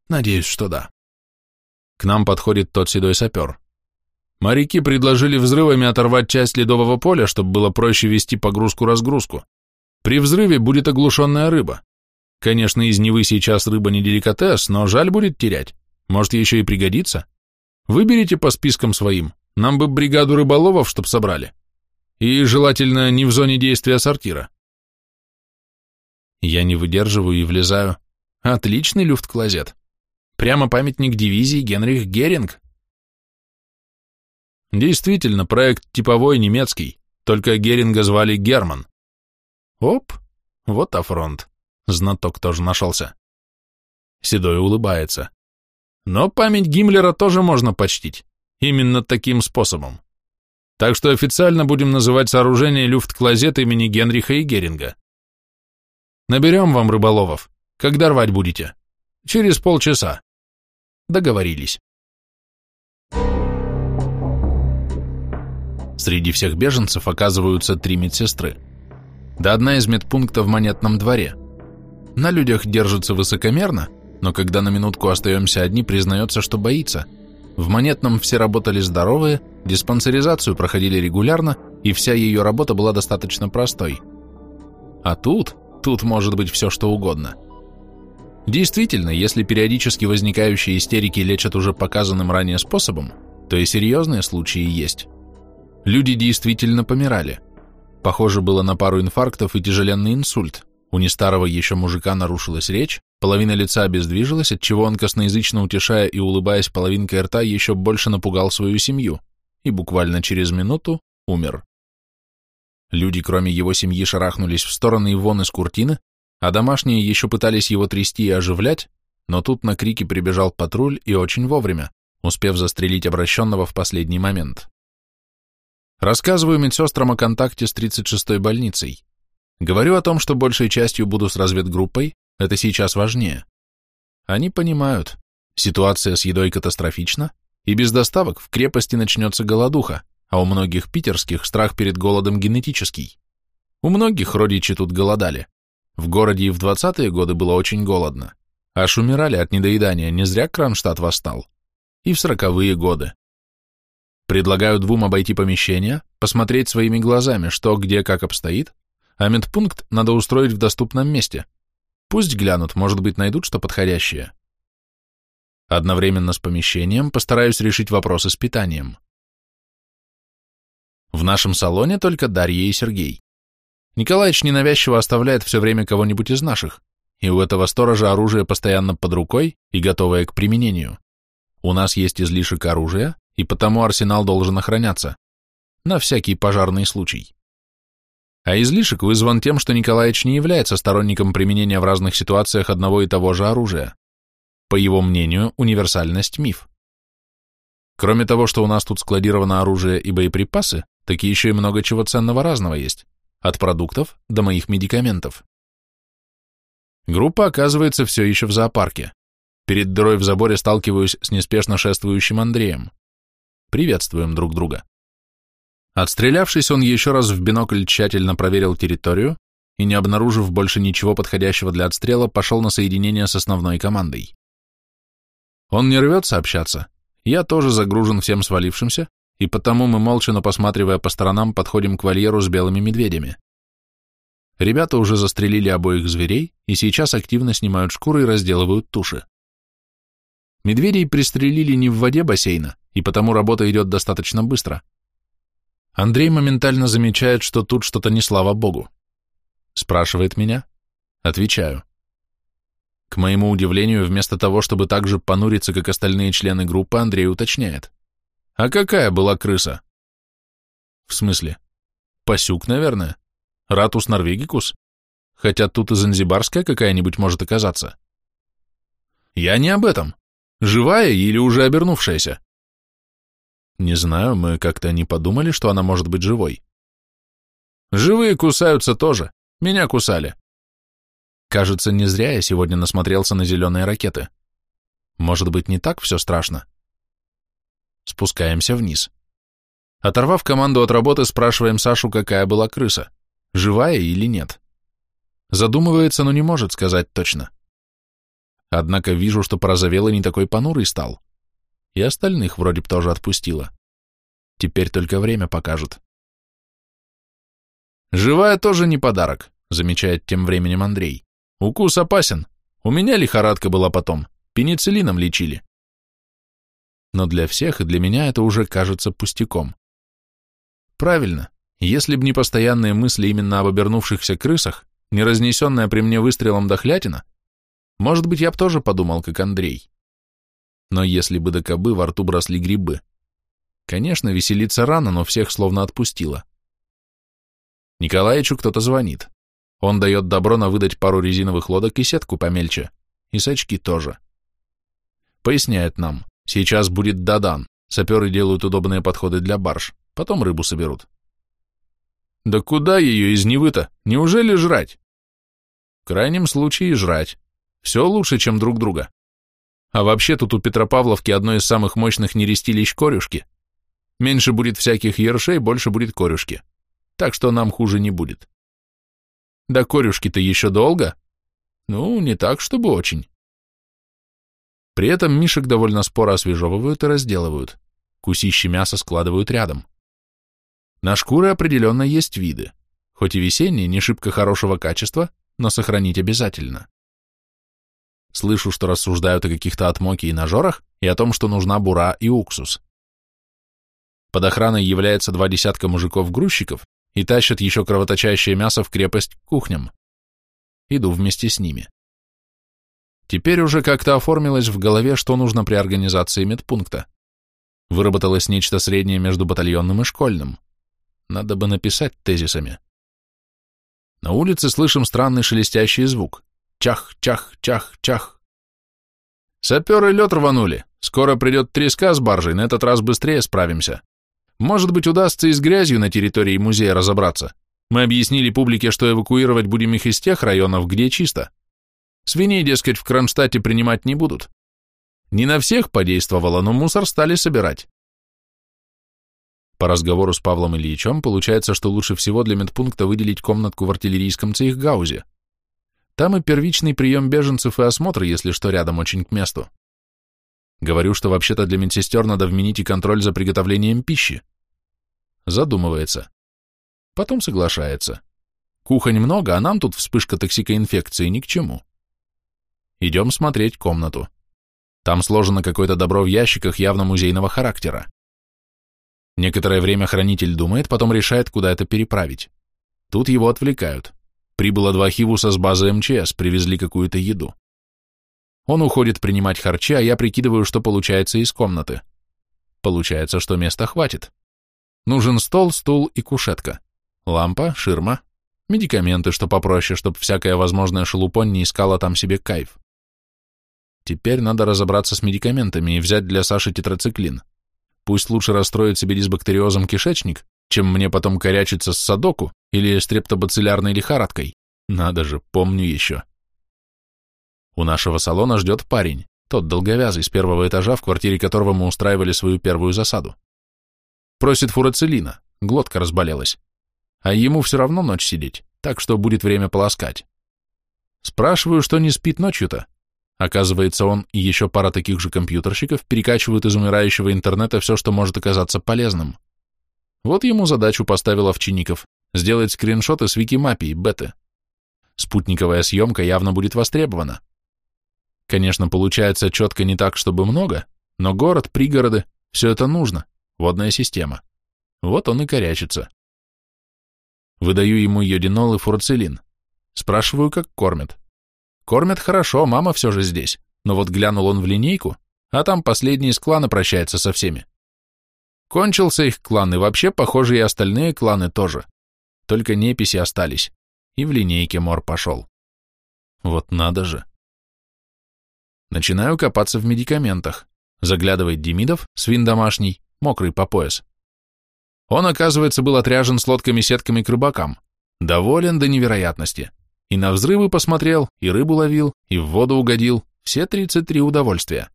Надеюсь, что да. К нам подходит тот седой сапер. Моряки предложили взрывами оторвать часть ледового поля, чтобы было проще вести погрузку-разгрузку. При взрыве будет оглушенная рыба. Конечно, из Невы сейчас рыба не деликатес, но жаль будет терять. Может, еще и пригодится. Выберите по спискам своим, нам бы бригаду рыболовов, чтоб собрали. И желательно не в зоне действия сортира. Я не выдерживаю и влезаю. Отличный люфт-клозет. Прямо памятник дивизии Генрих Геринг. Действительно, проект типовой немецкий, только Геринга звали Герман. Оп, вот афронт. Знаток тоже нашелся. Седой улыбается. Но память Гиммлера тоже можно почтить. Именно таким способом. Так что официально будем называть сооружение люфт-клозет имени Генриха и Геринга. Наберем вам рыболовов. Когда рвать будете? Через полчаса. Договорились. Среди всех беженцев оказываются три медсестры. Да одна из медпункта в монетном дворе. На людях держится высокомерно, но когда на минутку остаемся одни, признается, что боится. В монетном все работали здоровые, диспансеризацию проходили регулярно, и вся ее работа была достаточно простой. А тут, тут может быть все что угодно. Действительно, если периодически возникающие истерики лечат уже показанным ранее способом, то и серьезные случаи есть. Люди действительно помирали. Похоже было на пару инфарктов и тяжеленный инсульт. У нестарого еще мужика нарушилась речь, половина лица обездвижилась, отчего он, косноязычно утешая и улыбаясь половинкой рта, еще больше напугал свою семью и буквально через минуту умер. Люди, кроме его семьи, шарахнулись в стороны и вон из куртины, а домашние еще пытались его трясти и оживлять, но тут на крики прибежал патруль и очень вовремя, успев застрелить обращенного в последний момент. Рассказываю медсестрам о контакте с 36-й больницей. Говорю о том, что большей частью буду с разведгруппой, это сейчас важнее. Они понимают, ситуация с едой катастрофична, и без доставок в крепости начнется голодуха, а у многих питерских страх перед голодом генетический. У многих родичи тут голодали. В городе и в 20-е годы было очень голодно. Аж умирали от недоедания, не зря Кронштадт восстал. И в 40-е годы. Предлагаю двум обойти помещение, посмотреть своими глазами, что, где, как обстоит, а медпункт надо устроить в доступном месте. Пусть глянут, может быть, найдут что подходящее. Одновременно с помещением постараюсь решить вопросы с питанием. В нашем салоне только Дарья и Сергей. Николаевич ненавязчиво оставляет все время кого-нибудь из наших, и у этого сторожа оружие постоянно под рукой и готовое к применению. У нас есть излишек оружия, и потому арсенал должен охраняться. На всякий пожарный случай. А излишек вызван тем, что Николаевич не является сторонником применения в разных ситуациях одного и того же оружия. По его мнению, универсальность – миф. Кроме того, что у нас тут складировано оружие и боеприпасы, так еще и много чего ценного разного есть, от продуктов до моих медикаментов. Группа оказывается все еще в зоопарке. Перед дырой в заборе сталкиваюсь с неспешно шествующим Андреем. Приветствуем друг друга. Отстрелявшись, он еще раз в бинокль тщательно проверил территорию и, не обнаружив больше ничего подходящего для отстрела, пошел на соединение с основной командой. Он не рвется общаться, я тоже загружен всем свалившимся, и потому мы, молча, но посматривая по сторонам, подходим к вольеру с белыми медведями. Ребята уже застрелили обоих зверей и сейчас активно снимают шкуры и разделывают туши. Медведей пристрелили не в воде бассейна, и потому работа идет достаточно быстро. Андрей моментально замечает, что тут что-то не слава богу. Спрашивает меня. Отвечаю. К моему удивлению, вместо того, чтобы так же понуриться, как остальные члены группы, Андрей уточняет. А какая была крыса? В смысле? Пасюк, наверное. Ратус норвегикус? Хотя тут и занзибарская какая-нибудь может оказаться. Я не об этом. Живая или уже обернувшаяся? Не знаю, мы как-то не подумали, что она может быть живой. Живые кусаются тоже. Меня кусали. Кажется, не зря я сегодня насмотрелся на зеленые ракеты. Может быть, не так все страшно? Спускаемся вниз. Оторвав команду от работы, спрашиваем Сашу, какая была крыса, живая или нет. Задумывается, но не может сказать точно. Однако вижу, что порозовел и не такой понурый стал. И остальных вроде бы тоже отпустила. Теперь только время покажет. «Живая тоже не подарок», — замечает тем временем Андрей. «Укус опасен. У меня лихорадка была потом. Пенициллином лечили». Но для всех и для меня это уже кажется пустяком. Правильно, если б не постоянные мысли именно об обернувшихся крысах, не разнесенная при мне выстрелом дохлятина, может быть, я б тоже подумал, как Андрей. Но если бы до кобы во рту бросли грибы, Конечно, веселиться рано, но всех словно отпустила. Николаевичу кто-то звонит. Он дает добро на выдать пару резиновых лодок и сетку помельче. И сачки тоже. Поясняет нам, сейчас будет Дадан, саперы делают удобные подходы для барж, потом рыбу соберут. Да куда ее из Невы-то? Неужели жрать? В крайнем случае жрать. Все лучше, чем друг друга. А вообще тут у Петропавловки одно из самых мощных нерестилищ корюшки. Меньше будет всяких ершей, больше будет корюшки. Так что нам хуже не будет. Да корюшки-то еще долго? Ну, не так, чтобы очень. При этом мишек довольно споро освежевывают и разделывают. Кусищи мяса складывают рядом. На шкуры определенно есть виды. Хоть и весенние, не шибко хорошего качества, но сохранить обязательно. Слышу, что рассуждают о каких-то отмоке и ножорах и о том, что нужна бура и уксус. Под охраной является два десятка мужиков-грузчиков и тащат еще кровоточащее мясо в крепость к кухням. Иду вместе с ними. Теперь уже как-то оформилось в голове, что нужно при организации медпункта. Выработалось нечто среднее между батальонным и школьным. Надо бы написать тезисами. На улице слышим странный шелестящий звук. Чах, чах, чах, чах. Саперы лед рванули. Скоро придет треска с баржей, на этот раз быстрее справимся. Может быть, удастся и с грязью на территории музея разобраться. Мы объяснили публике, что эвакуировать будем их из тех районов, где чисто. Свиней, дескать, в Кронштадте принимать не будут. Не на всех подействовало, но мусор стали собирать. По разговору с Павлом Ильичем получается, что лучше всего для медпункта выделить комнатку в артиллерийском цейхгаузе. Там и первичный прием беженцев и осмотр, если что, рядом очень к месту. Говорю, что вообще-то для медсестер надо вменить и контроль за приготовлением пищи. Задумывается. Потом соглашается. Кухонь много, а нам тут вспышка токсикоинфекции ни к чему. Идем смотреть комнату. Там сложено какое-то добро в ящиках явно музейного характера. Некоторое время хранитель думает, потом решает, куда это переправить. Тут его отвлекают. Прибыло два хивуса с базы МЧС, привезли какую-то еду. Он уходит принимать харчи, а я прикидываю, что получается из комнаты. Получается, что места хватит. Нужен стол, стул и кушетка. Лампа, ширма, медикаменты, что попроще, чтобы всякая возможная шелупонь не искала там себе кайф. Теперь надо разобраться с медикаментами и взять для Саши тетрациклин. Пусть лучше расстроит себе дисбактериозом кишечник, чем мне потом корячиться с садоку или стрептобациллярной лихорадкой. Надо же, помню еще. У нашего салона ждет парень, тот долговязый с первого этажа, в квартире которого мы устраивали свою первую засаду. Просит фурацилина, глотка разболелась. А ему все равно ночь сидеть, так что будет время полоскать. Спрашиваю, что не спит ночью-то, Оказывается, он и еще пара таких же компьютерщиков перекачивают из умирающего интернета все, что может оказаться полезным. Вот ему задачу поставил Овчинников – сделать скриншоты с Викимапи и беты. Спутниковая съемка явно будет востребована. Конечно, получается четко не так, чтобы много, но город, пригороды – все это нужно, водная система. Вот он и корячится. Выдаю ему йодинол и фурцелин. Спрашиваю, как кормят. Кормят хорошо, мама все же здесь. Но вот глянул он в линейку, а там последний из клана прощается со всеми. Кончился их клан, и вообще, похоже, и остальные кланы тоже. Только неписи остались. И в линейке мор пошел. Вот надо же. Начинаю копаться в медикаментах. Заглядывает Демидов, свин домашний, мокрый по пояс. Он, оказывается, был отряжен с лодками-сетками к рыбакам. Доволен до невероятности. И на взрывы посмотрел, и рыбу ловил, и в воду угодил. Все 33 удовольствия.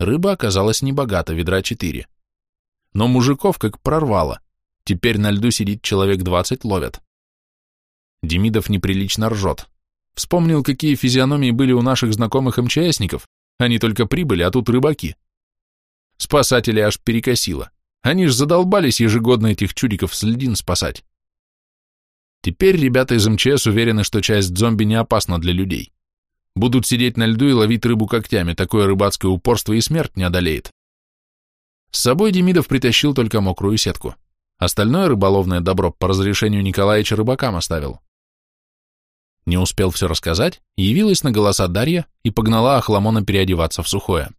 Рыба оказалась небогата, ведра 4. Но мужиков как прорвало. Теперь на льду сидит человек 20, ловят. Демидов неприлично ржет. Вспомнил, какие физиономии были у наших знакомых МЧСников. Они только прибыли, а тут рыбаки. Спасатели аж перекосило. Они ж задолбались ежегодно этих чудиков с льдин спасать. Теперь ребята из МЧС уверены, что часть зомби не опасна для людей. Будут сидеть на льду и ловить рыбу когтями, такое рыбацкое упорство и смерть не одолеет. С собой Демидов притащил только мокрую сетку. Остальное рыболовное добро по разрешению Николаевича рыбакам оставил. Не успел все рассказать, явилась на голоса Дарья и погнала Ахламона переодеваться в сухое.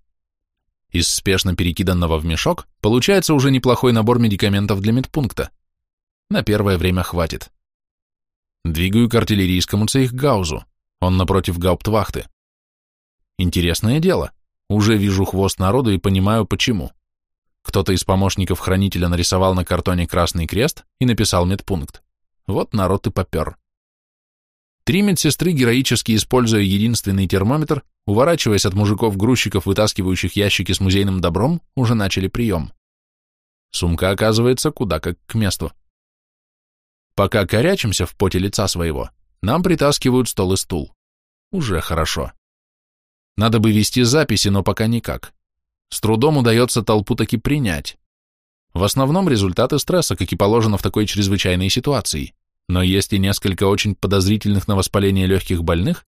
Из спешно перекиданного в мешок получается уже неплохой набор медикаментов для медпункта. На первое время хватит. Двигаю к артиллерийскому цейхгаузу. Он напротив гауптвахты. Интересное дело. Уже вижу хвост народу и понимаю, почему. Кто-то из помощников хранителя нарисовал на картоне красный крест и написал медпункт. Вот народ и попер. Три медсестры, героически используя единственный термометр, уворачиваясь от мужиков-грузчиков, вытаскивающих ящики с музейным добром, уже начали прием. Сумка оказывается куда как к месту. Пока корячимся в поте лица своего, нам притаскивают стол и стул. Уже хорошо. Надо бы вести записи, но пока никак. С трудом удается толпу таки принять. В основном результаты стресса, как и положено в такой чрезвычайной ситуации, но есть и несколько очень подозрительных на воспаление легких больных,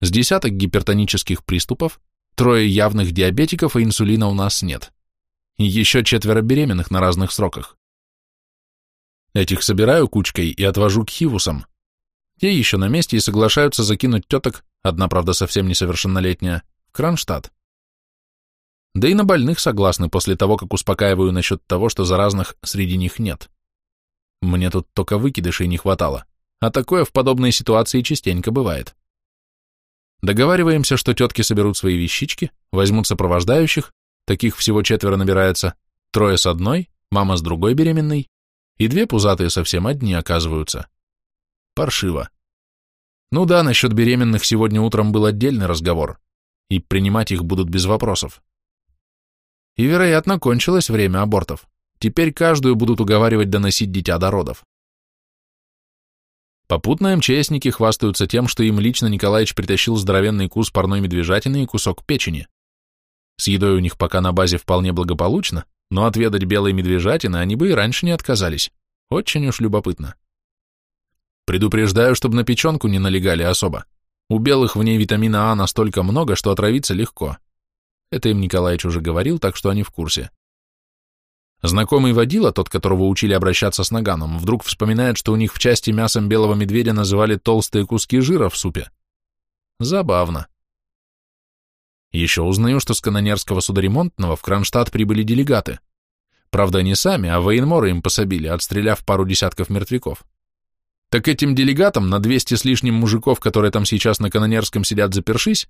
с десяток гипертонических приступов, трое явных диабетиков, и инсулина у нас нет. И еще четверо беременных на разных сроках. Этих собираю кучкой и отвожу к хивусам. Те еще на месте и соглашаются закинуть теток, одна, правда, совсем несовершеннолетняя, в Кронштадт. Да и на больных согласны после того, как успокаиваю насчет того, что заразных среди них нет. Мне тут только выкидышей не хватало, а такое в подобной ситуации частенько бывает. Договариваемся, что тетки соберут свои вещички, возьмут сопровождающих, таких всего четверо набирается, трое с одной, мама с другой беременной, и две пузатые совсем одни оказываются. Паршиво. Ну да, насчет беременных сегодня утром был отдельный разговор, и принимать их будут без вопросов. И, вероятно, кончилось время абортов. Теперь каждую будут уговаривать доносить дитя до родов. Попутно МЧСники хвастаются тем, что им лично Николаевич притащил здоровенный кус парной медвежатины и кусок печени. С едой у них пока на базе вполне благополучно, но отведать белой медвежатины они бы и раньше не отказались. Очень уж любопытно. Предупреждаю, чтобы на печенку не налегали особо. У белых в ней витамина А настолько много, что отравиться легко. Это им Николаевич уже говорил, так что они в курсе. Знакомый водила, тот, которого учили обращаться с наганом, вдруг вспоминает, что у них в части мясом белого медведя называли толстые куски жира в супе. Забавно. Еще узнаю, что с канонерского судоремонтного в Кронштадт прибыли делегаты. Правда, не сами, а военморы им пособили, отстреляв пару десятков мертвяков. Так этим делегатам на 200 с лишним мужиков, которые там сейчас на канонерском сидят запершись,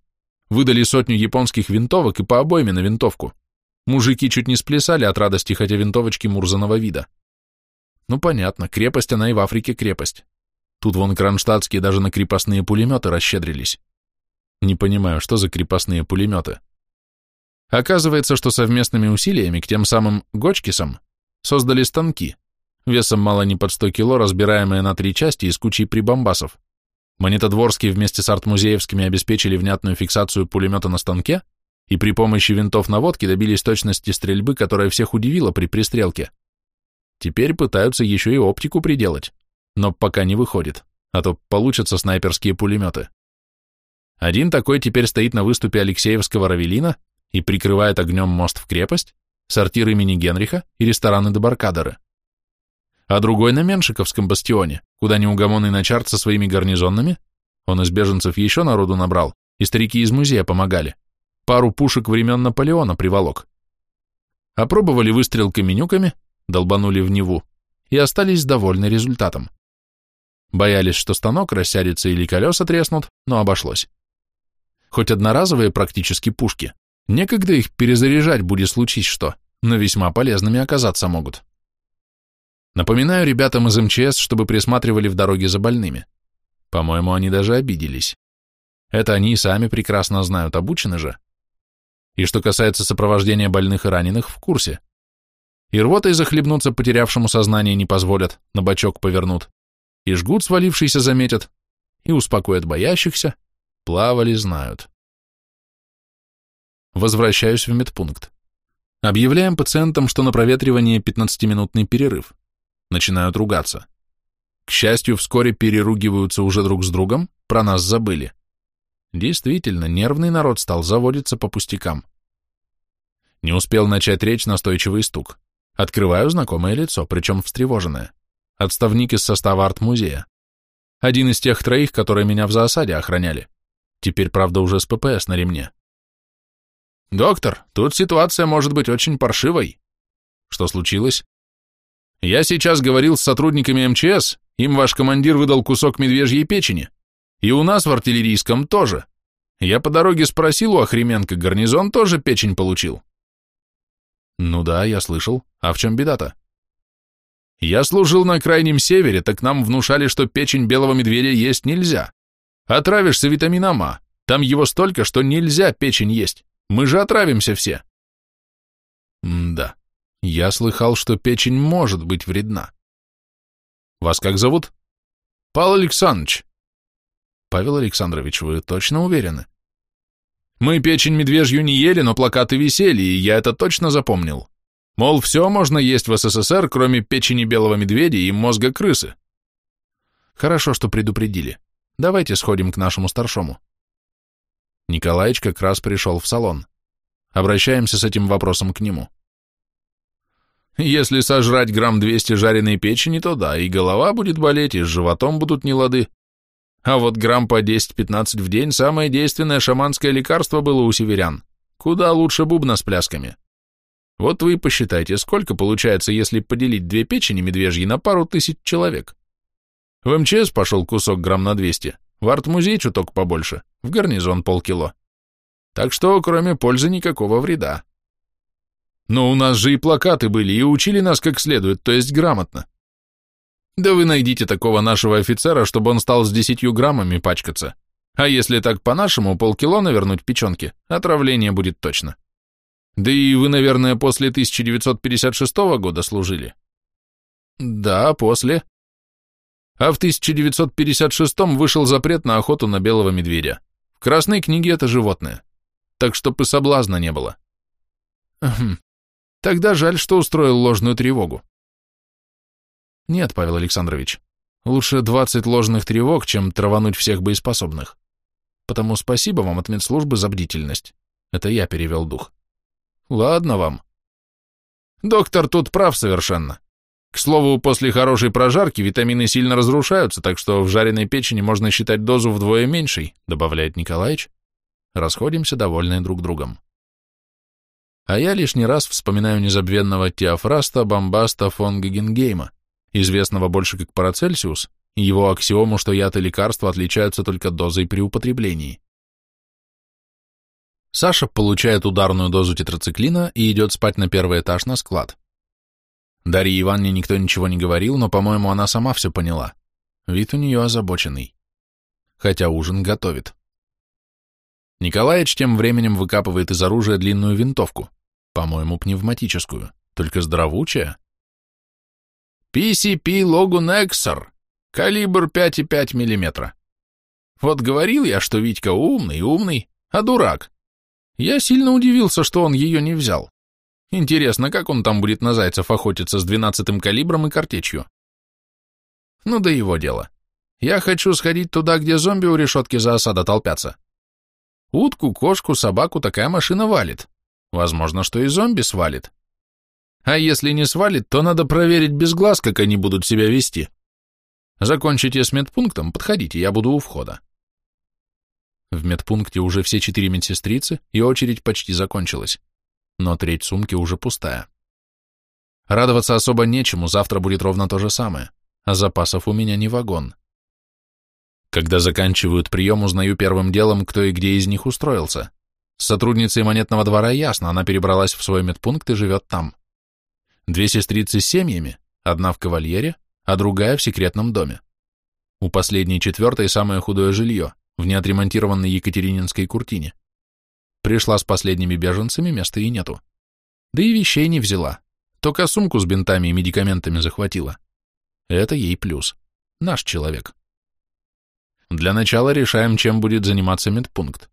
Выдали сотню японских винтовок и по обойме на винтовку. Мужики чуть не сплясали от радости, хотя винтовочки мурзаного вида. Ну понятно, крепость она и в Африке крепость. Тут вон кронштадтские даже на крепостные пулеметы расщедрились. Не понимаю, что за крепостные пулеметы. Оказывается, что совместными усилиями к тем самым Гочкисам создали станки, весом мало не под 100 кило, разбираемые на три части из кучи прибамбасов. Монетодворские вместе с артмузеевскими обеспечили внятную фиксацию пулемета на станке и при помощи винтов наводки добились точности стрельбы, которая всех удивила при пристрелке. Теперь пытаются еще и оптику приделать, но пока не выходит, а то получатся снайперские пулеметы. Один такой теперь стоит на выступе Алексеевского Равелина и прикрывает огнем мост в крепость, сортир имени Генриха и рестораны Дебаркадеры а другой на Меншиковском бастионе, куда неугомонный начарт со своими гарнизонными, он из беженцев еще народу набрал, и старики из музея помогали, пару пушек времен Наполеона приволок. Опробовали выстрел каменюками, долбанули в Неву, и остались довольны результатом. Боялись, что станок рассядется или колеса треснут, но обошлось. Хоть одноразовые практически пушки, некогда их перезаряжать будет случись что, но весьма полезными оказаться могут. Напоминаю ребятам из МЧС, чтобы присматривали в дороге за больными. По-моему, они даже обиделись. Это они и сами прекрасно знают, обучены же. И что касается сопровождения больных и раненых, в курсе. И рвотой захлебнуться потерявшему сознание не позволят, на бочок повернут. И жгут свалившийся заметят, и успокоят боящихся, плавали знают. Возвращаюсь в медпункт. Объявляем пациентам, что на проветривание 15-минутный перерыв начинают ругаться. К счастью, вскоре переругиваются уже друг с другом, про нас забыли. Действительно, нервный народ стал заводиться по пустякам. Не успел начать речь настойчивый стук. Открываю знакомое лицо, причем встревоженное. Отставник из состава арт-музея. Один из тех троих, которые меня в заосаде охраняли. Теперь, правда, уже с ППС на ремне. Доктор, тут ситуация может быть очень паршивой. Что случилось? Я сейчас говорил с сотрудниками МЧС, им ваш командир выдал кусок медвежьей печени. И у нас в артиллерийском тоже. Я по дороге спросил у Охременко, гарнизон тоже печень получил. Ну да, я слышал. А в чем беда-то? Я служил на крайнем севере, так нам внушали, что печень белого медведя есть нельзя. Отравишься витамином А. Там его столько, что нельзя печень есть. Мы же отравимся все. М да. Я слыхал, что печень может быть вредна. Вас как зовут? Павел Александрович. Павел Александрович, вы точно уверены? Мы печень медвежью не ели, но плакаты висели, и я это точно запомнил. Мол, все можно есть в СССР, кроме печени белого медведя и мозга крысы. Хорошо, что предупредили. Давайте сходим к нашему старшому. Николаич как раз пришел в салон. Обращаемся с этим вопросом к нему. Если сожрать грамм 200 жареной печени, то да, и голова будет болеть, и с животом будут нелады. А вот грамм по 10-15 в день самое действенное шаманское лекарство было у северян. Куда лучше бубна с плясками. Вот вы посчитайте, сколько получается, если поделить две печени медвежьи на пару тысяч человек. В МЧС пошел кусок грамм на 200, в арт-музей чуток побольше, в гарнизон полкило. Так что, кроме пользы, никакого вреда. Но у нас же и плакаты были, и учили нас как следует, то есть грамотно. Да вы найдите такого нашего офицера, чтобы он стал с десятью граммами пачкаться. А если так по-нашему, полкило навернуть печенки, отравление будет точно. Да и вы, наверное, после 1956 года служили? Да, после. А в 1956 вышел запрет на охоту на белого медведя. В Красной книге это животное. Так что бы соблазна не было. Хм. Тогда жаль, что устроил ложную тревогу. Нет, Павел Александрович, лучше 20 ложных тревог, чем травануть всех боеспособных. Потому спасибо вам от медслужбы за бдительность. Это я перевел дух. Ладно вам. Доктор тут прав совершенно. К слову, после хорошей прожарки витамины сильно разрушаются, так что в жареной печени можно считать дозу вдвое меньшей, добавляет Николаевич. Расходимся, довольные друг другом. А я лишний раз вспоминаю незабвенного Теофраста Бомбаста фон Гагенгейма, известного больше как Парацельсиус, и его аксиому, что яд и лекарства отличаются только дозой при употреблении. Саша получает ударную дозу тетрациклина и идет спать на первый этаж на склад. Дарье Ивановне никто ничего не говорил, но, по-моему, она сама все поняла. Вид у нее озабоченный. Хотя ужин готовит. Николаевич тем временем выкапывает из оружия длинную винтовку, по-моему, пневматическую, только здоровучая. PCP Logun Exor, калибр 5,5 мм. Вот говорил я, что Витька умный, умный, а дурак. Я сильно удивился, что он ее не взял. Интересно, как он там будет на зайцев охотиться с 12-м калибром и картечью? Ну да его дело. Я хочу сходить туда, где зомби у решетки за осада толпятся. Утку, кошку, собаку такая машина валит. Возможно, что и зомби свалит. А если не свалит, то надо проверить без глаз, как они будут себя вести. Закончите с медпунктом, подходите, я буду у входа. В медпункте уже все четыре медсестрицы, и очередь почти закончилась. Но треть сумки уже пустая. Радоваться особо нечему, завтра будет ровно то же самое, а запасов у меня не вагон. Когда заканчивают прием, узнаю первым делом, кто и где из них устроился. С сотрудницей монетного двора ясно, она перебралась в свой медпункт и живет там. Две сестрицы с семьями, одна в кавальере, а другая в секретном доме. У последней четвертой самое худое жилье, в неотремонтированной Екатерининской куртине. Пришла с последними беженцами, места и нету. Да и вещей не взяла, только сумку с бинтами и медикаментами захватила. Это ей плюс. Наш человек. Для начала решаем, чем будет заниматься медпункт.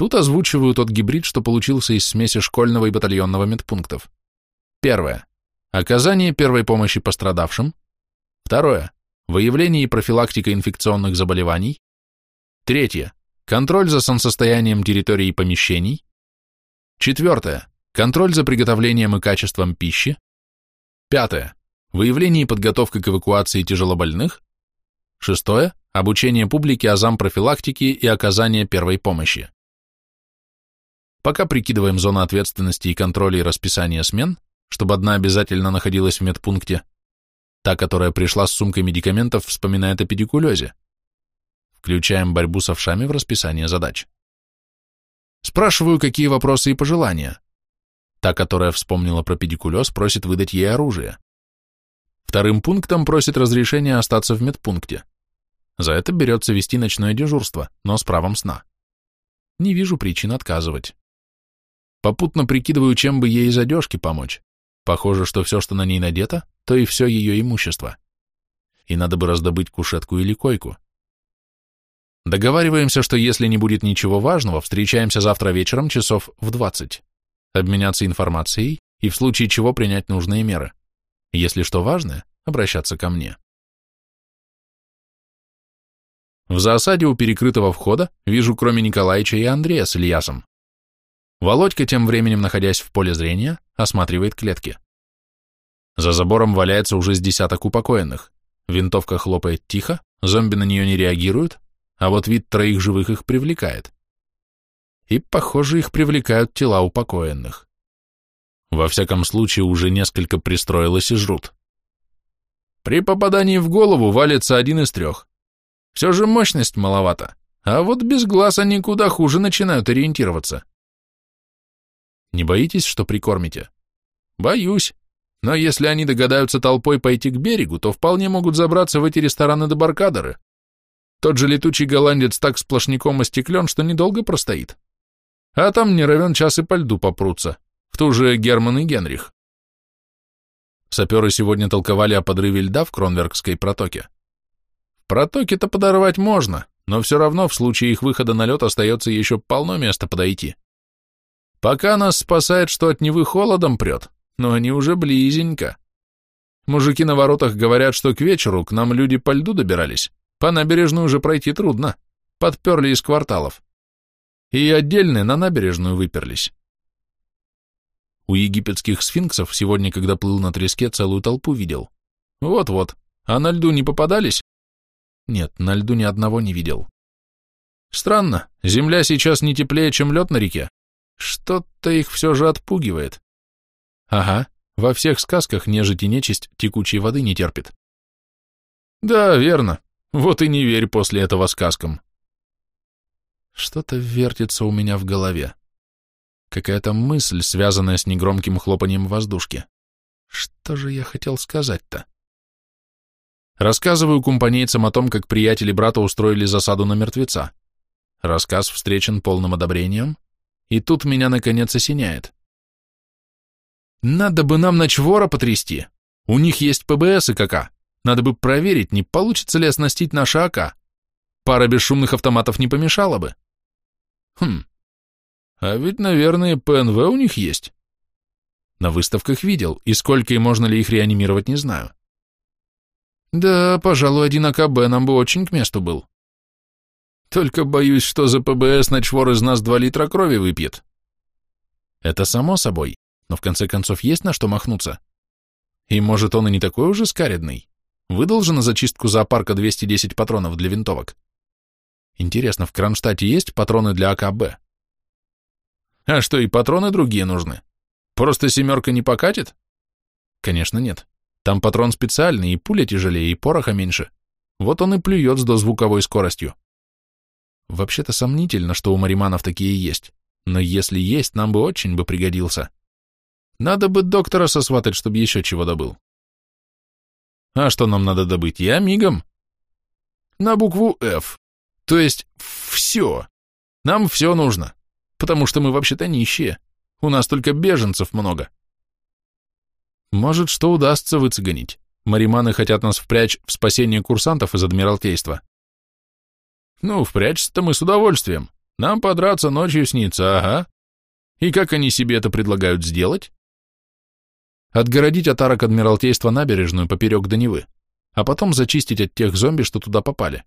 Тут озвучиваю тот гибрид, что получился из смеси школьного и батальонного медпунктов. Первое. Оказание первой помощи пострадавшим. Второе. Выявление и профилактика инфекционных заболеваний. Третье. Контроль за солнцестоянием территории и помещений. Четвертое. Контроль за приготовлением и качеством пищи. Пятое. Выявление и подготовка к эвакуации тяжелобольных. Шестое. Обучение публики азам профилактики и оказания первой помощи. Пока прикидываем зоны ответственности и контроля и расписание смен, чтобы одна обязательно находилась в медпункте, та, которая пришла с сумкой медикаментов, вспоминает о педикулезе. Включаем борьбу с овшами в расписание задач. Спрашиваю, какие вопросы и пожелания. Та, которая вспомнила про педикулез, просит выдать ей оружие. Вторым пунктом просит разрешения остаться в медпункте. За это берется вести ночное дежурство, но с правом сна. Не вижу причин отказывать. Попутно прикидываю, чем бы ей из одежки помочь. Похоже, что все, что на ней надето, то и все ее имущество. И надо бы раздобыть кушетку или койку. Договариваемся, что если не будет ничего важного, встречаемся завтра вечером часов в 20. Обменяться информацией и в случае чего принять нужные меры. Если что важное, обращаться ко мне. В засаде у перекрытого входа вижу кроме Николаича и Андрея с Ильясом. Володька, тем временем находясь в поле зрения, осматривает клетки. За забором валяется уже с десяток упокоенных. Винтовка хлопает тихо, зомби на нее не реагируют, а вот вид троих живых их привлекает. И, похоже, их привлекают тела упокоенных. Во всяком случае, уже несколько пристроилось и жрут. При попадании в голову валится один из трех. Все же мощность маловато, а вот без глаз они куда хуже начинают ориентироваться. Не боитесь, что прикормите? Боюсь. Но если они догадаются толпой пойти к берегу, то вполне могут забраться в эти рестораны-дебаркадеры. Тот же летучий голландец так сплошняком остеклен, что недолго простоит. А там не равен час и по льду попрутся, в ту же Герман и Генрих. Саперы сегодня толковали о подрыве льда в Кронверкской протоке. В протоке-то подорвать можно, но все равно в случае их выхода на лед остается еще полно места подойти. Пока нас спасает, что от Невы холодом прет, но они уже близенько. Мужики на воротах говорят, что к вечеру к нам люди по льду добирались. По набережной уже пройти трудно. Подперли из кварталов. И отдельные на набережную выперлись. У египетских сфинксов сегодня, когда плыл на треске, целую толпу видел. Вот-вот. А на льду не попадались? Нет, на льду ни одного не видел. Странно, земля сейчас не теплее, чем лед на реке. Что-то их все же отпугивает. Ага, во всех сказках нежить и нечисть текучей воды не терпит. Да, верно. Вот и не верь после этого сказкам. Что-то вертится у меня в голове. Какая-то мысль, связанная с негромким хлопанием воздушки. Что же я хотел сказать-то? Рассказываю компанейцам о том, как приятели брата устроили засаду на мертвеца. Рассказ встречен полным одобрением, и тут меня наконец осеняет. Надо бы нам ночвора потрясти. У них есть ПБС и КК. Надо бы проверить, не получится ли оснастить наши АК. Пара бесшумных автоматов не помешала бы. Хм. А ведь, наверное, ПНВ у них есть. На выставках видел, и сколько и можно ли их реанимировать, не знаю. Да, пожалуй, один АКБ нам бы очень к месту был. Только боюсь, что за ПБС ночвор из нас два литра крови выпьет. Это само собой, но в конце концов есть на что махнуться. И может он и не такой уже скаредный. Выдал же на зачистку зоопарка 210 патронов для винтовок. Интересно, в Кронштадте есть патроны для АКБ? А что, и патроны другие нужны? Просто семерка не покатит? Конечно, нет. Там патрон специальный, и пуля тяжелее, и пороха меньше. Вот он и плюет с дозвуковой скоростью. Вообще-то сомнительно, что у мариманов такие есть. Но если есть, нам бы очень бы пригодился. Надо бы доктора сосватать, чтобы еще чего добыл. А что нам надо добыть? Я мигом. На букву F. То есть все. Нам все нужно. Потому что мы вообще-то нищие. У нас только беженцев много. Может, что удастся выцегонить. Мариманы хотят нас впрячь в спасение курсантов из Адмиралтейства. Ну, впрячься-то мы с удовольствием. Нам подраться ночью снится, ага. И как они себе это предлагают сделать? Отгородить от арок Адмиралтейства набережную поперек до Невы, а потом зачистить от тех зомби, что туда попали.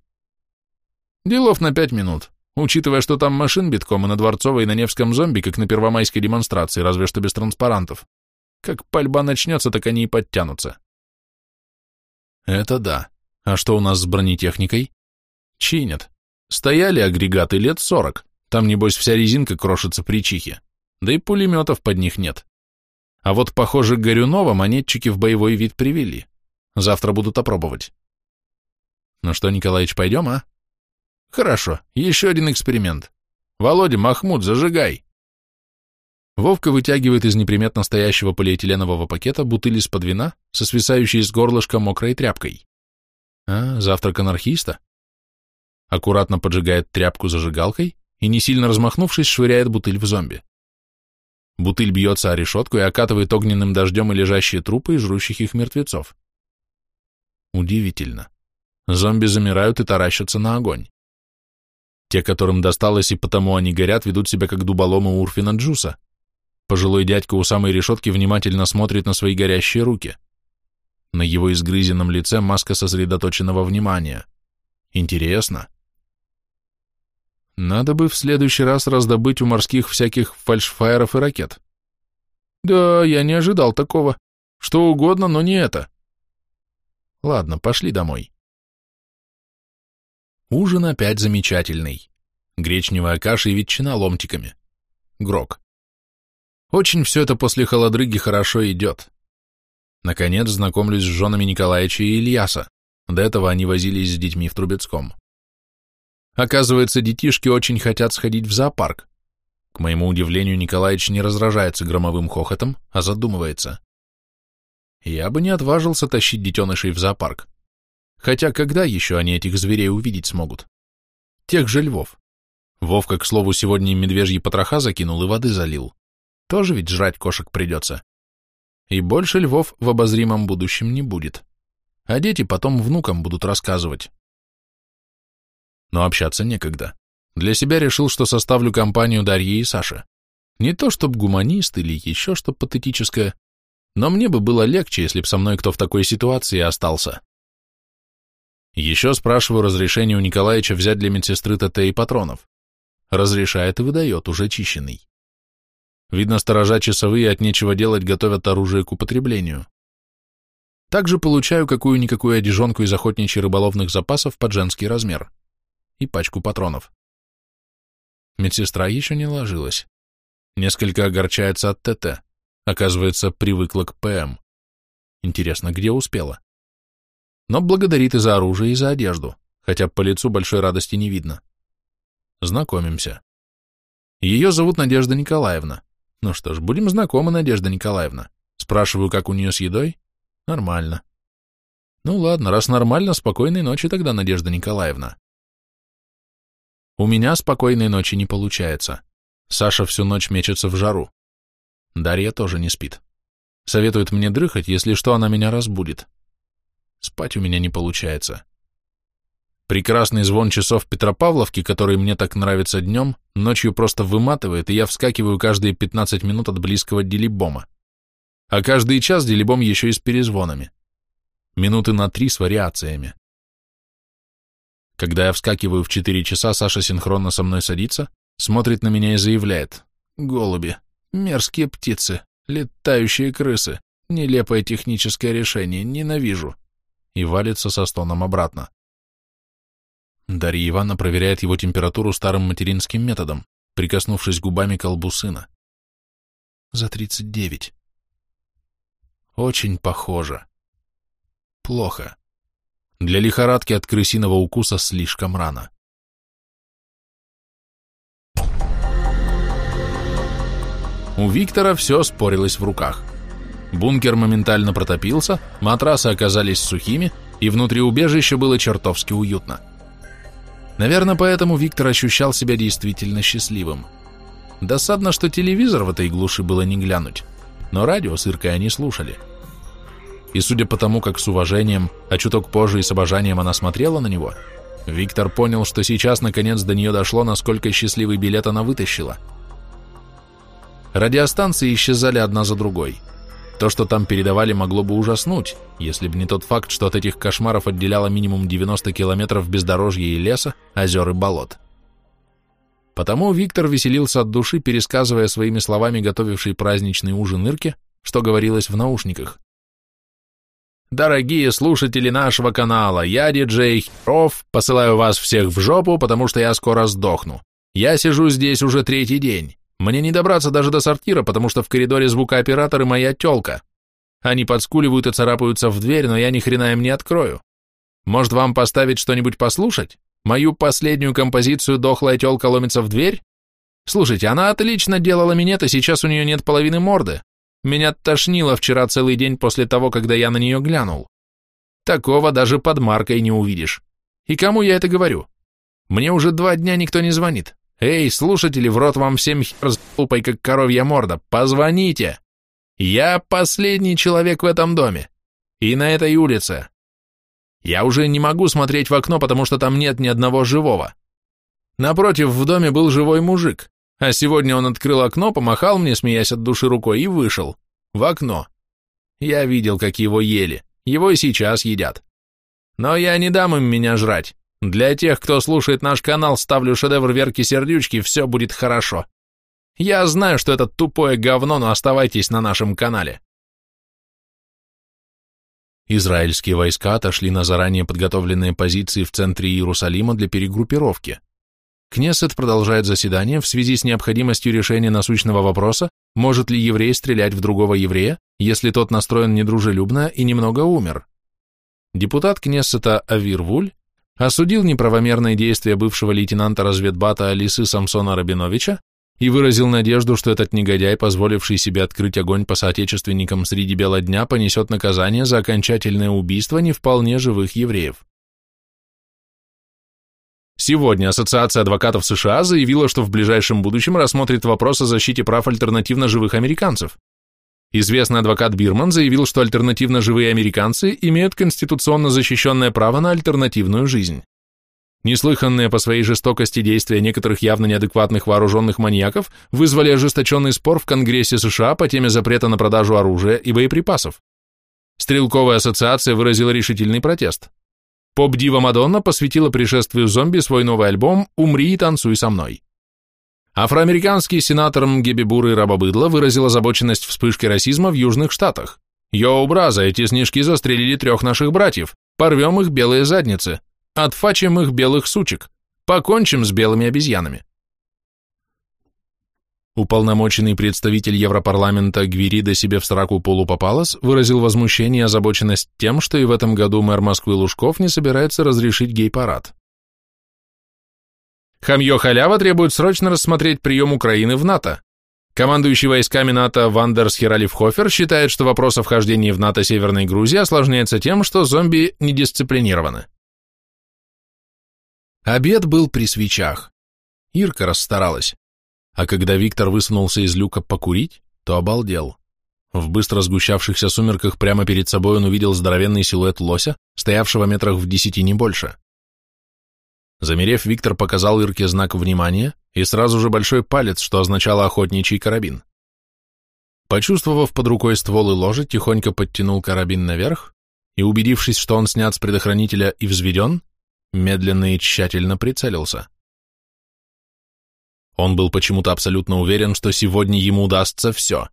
Делов на пять минут, учитывая, что там машин битком и на Дворцовой и на Невском зомби, как на первомайской демонстрации, разве что без транспарантов. Как пальба начнется, так они и подтянутся. Это да. А что у нас с бронетехникой? Чинят. Стояли агрегаты лет сорок, Там, небось, вся резинка крошится при чихе, да и пулеметов под них нет. А вот, похоже, Горюнова монетчики в боевой вид привели. Завтра будут опробовать. Ну что, Николаевич, пойдем, а? Хорошо, еще один эксперимент. Володя, Махмуд, зажигай. Вовка вытягивает из неприметно стоящего полиэтиленового пакета бутыль из-под вина со свисающей из горлышка мокрой тряпкой. А, завтрак анархиста? Аккуратно поджигает тряпку зажигалкой и, не сильно размахнувшись, швыряет бутыль в зомби. Бутыль бьется о решетку и окатывает огненным дождем и лежащие трупы и жрущих их мертвецов. Удивительно. Зомби замирают и таращатся на огонь. Те, которым досталось и потому они горят, ведут себя как дуболомы Урфина Джуса. Пожилой дядька у самой решетки внимательно смотрит на свои горящие руки. На его изгрызенном лице маска сосредоточенного внимания. Интересно. Надо бы в следующий раз раздобыть у морских всяких фальшфайеров и ракет. Да, я не ожидал такого. Что угодно, но не это. Ладно, пошли домой. Ужин опять замечательный. Гречневая каша и ветчина ломтиками. Грок. Очень все это после холодрыги хорошо идет. Наконец знакомлюсь с женами Николаевича и Ильяса. До этого они возились с детьми в Трубецком. Оказывается, детишки очень хотят сходить в зоопарк. К моему удивлению, Николаевич не раздражается громовым хохотом, а задумывается. Я бы не отважился тащить детенышей в зоопарк. Хотя когда еще они этих зверей увидеть смогут? Тех же львов. Вовка, к слову, сегодня медвежьи потроха закинул и воды залил. Тоже ведь жрать кошек придется. И больше львов в обозримом будущем не будет. А дети потом внукам будут рассказывать. Но общаться некогда. Для себя решил, что составлю компанию Дарьи и Саши. Не то чтоб гуманист или еще что патетическое, но мне бы было легче, если б со мной кто в такой ситуации остался. Еще спрашиваю разрешение у Николаевича взять для медсестры ТТ и патронов. Разрешает и выдает, уже чищенный. Видно, сторожа часовые от нечего делать готовят оружие к употреблению. Также получаю какую-никакую одежонку из охотничьих рыболовных запасов под женский размер. И пачку патронов. Медсестра еще не ложилась. Несколько огорчается от ТТ. Оказывается, привыкла к ПМ. Интересно, где успела? Но благодарит и за оружие, и за одежду, хотя по лицу большой радости не видно. Знакомимся. Ее зовут Надежда Николаевна. Ну что ж, будем знакомы, Надежда Николаевна. Спрашиваю, как у нее с едой? Нормально. Ну ладно, раз нормально, спокойной ночи тогда, Надежда Николаевна. У меня спокойной ночи не получается. Саша всю ночь мечется в жару. Дарья тоже не спит. Советует мне дрыхать, если что, она меня разбудит. Спать у меня не получается. Прекрасный звон часов Петропавловки, который мне так нравится днем, ночью просто выматывает, и я вскакиваю каждые 15 минут от близкого делибома. А каждый час делибом еще и с перезвонами. Минуты на три с вариациями. Когда я вскакиваю в 4 часа, Саша синхронно со мной садится, смотрит на меня и заявляет. Голуби, мерзкие птицы, летающие крысы, нелепое техническое решение, ненавижу. И валится со стоном обратно. Дарья Ивановна проверяет его температуру старым материнским методом, прикоснувшись губами к колбу сына. За тридцать девять. Очень похоже. Плохо. Для лихорадки от крысиного укуса слишком рано. У Виктора все спорилось в руках. Бункер моментально протопился, матрасы оказались сухими, и внутри убежища было чертовски уютно. Наверное, поэтому Виктор ощущал себя действительно счастливым. Досадно, что телевизор в этой глуши было не глянуть, но радио с Иркой они слушали. И судя по тому, как с уважением, а чуток позже и с обожанием она смотрела на него, Виктор понял, что сейчас наконец до нее дошло, насколько счастливый билет она вытащила. Радиостанции исчезали одна за другой – то, что там передавали, могло бы ужаснуть, если бы не тот факт, что от этих кошмаров отделяло минимум 90 километров бездорожья и леса, озер и болот. Потому Виктор веселился от души, пересказывая своими словами готовивший праздничный ужин Ирке, что говорилось в наушниках. Дорогие слушатели нашего канала, я диджей Херов, посылаю вас всех в жопу, потому что я скоро сдохну. Я сижу здесь уже третий день. Мне не добраться даже до сортира, потому что в коридоре звукооператор и моя тёлка. Они подскуливают и царапаются в дверь, но я ни хрена им не открою. Может, вам поставить что-нибудь послушать? Мою последнюю композицию «Дохлая тёлка ломится в дверь»? Слушайте, она отлично делала минет, а сейчас у нее нет половины морды. Меня тошнило вчера целый день после того, когда я на нее глянул. Такого даже под маркой не увидишь. И кому я это говорю? Мне уже два дня никто не звонит. Эй, слушатели, в рот вам всем хер с как коровья морда, позвоните. Я последний человек в этом доме. И на этой улице. Я уже не могу смотреть в окно, потому что там нет ни одного живого. Напротив, в доме был живой мужик, а сегодня он открыл окно, помахал мне, смеясь от души рукой, и вышел. В окно. Я видел, как его ели. Его и сейчас едят. Но я не дам им меня жрать. Для тех, кто слушает наш канал, ставлю шедевр Верки Сердючки, все будет хорошо. Я знаю, что это тупое говно, но оставайтесь на нашем канале. Израильские войска отошли на заранее подготовленные позиции в центре Иерусалима для перегруппировки. Кнессет продолжает заседание в связи с необходимостью решения насущного вопроса, может ли еврей стрелять в другого еврея, если тот настроен недружелюбно и немного умер. Депутат Кнессета Авир Вуль осудил неправомерные действия бывшего лейтенанта разведбата Алисы Самсона Рабиновича и выразил надежду, что этот негодяй, позволивший себе открыть огонь по соотечественникам среди бела дня, понесет наказание за окончательное убийство не вполне живых евреев. Сегодня Ассоциация адвокатов США заявила, что в ближайшем будущем рассмотрит вопрос о защите прав альтернативно живых американцев. Известный адвокат Бирман заявил, что альтернативно живые американцы имеют конституционно защищенное право на альтернативную жизнь. Неслыханные по своей жестокости действия некоторых явно неадекватных вооруженных маньяков вызвали ожесточенный спор в Конгрессе США по теме запрета на продажу оружия и боеприпасов. Стрелковая ассоциация выразила решительный протест. Поп-дива Мадонна посвятила пришествию зомби свой новый альбом «Умри и танцуй со мной». Афроамериканский сенатор Мгеби Буры Рабобыдло выразил озабоченность вспышки расизма в Южных Штатах. «Йоу, браза, эти снежки застрелили трех наших братьев. Порвем их белые задницы. Отфачим их белых сучек. Покончим с белыми обезьянами». Уполномоченный представитель Европарламента Гвирида себе в сраку полупопалос выразил возмущение и озабоченность тем, что и в этом году мэр Москвы Лужков не собирается разрешить гей-парад. Хамье Халява требует срочно рассмотреть прием Украины в НАТО. Командующий войсками НАТО Вандерс Хиралифхофер считает, что вопрос о вхождении в НАТО Северной Грузии осложняется тем, что зомби недисциплинированы. Обед был при свечах. Ирка расстаралась. А когда Виктор высунулся из люка покурить, то обалдел. В быстро сгущавшихся сумерках прямо перед собой он увидел здоровенный силуэт лося, стоявшего метрах в десяти не больше. Замерев, Виктор показал Ирке знак внимания и сразу же большой палец, что означало охотничий карабин. Почувствовав под рукой ствол и ложе, тихонько подтянул карабин наверх и, убедившись, что он снят с предохранителя и взведен, медленно и тщательно прицелился. Он был почему-то абсолютно уверен, что сегодня ему удастся все.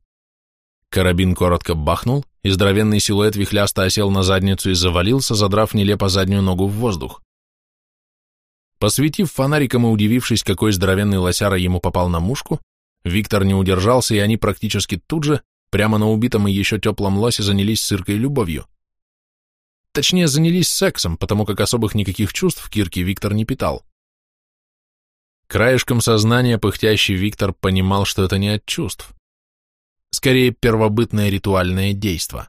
Карабин коротко бахнул, и здоровенный силуэт вихлясто осел на задницу и завалился, задрав нелепо заднюю ногу в воздух. Посветив фонариком и удивившись, какой здоровенный лосяра ему попал на мушку, Виктор не удержался, и они практически тут же, прямо на убитом и еще теплом лосе, занялись сыркой любовью. Точнее, занялись сексом, потому как особых никаких чувств Кирке Виктор не питал. Краешком сознания пыхтящий Виктор понимал, что это не от чувств. Скорее, первобытное ритуальное действо.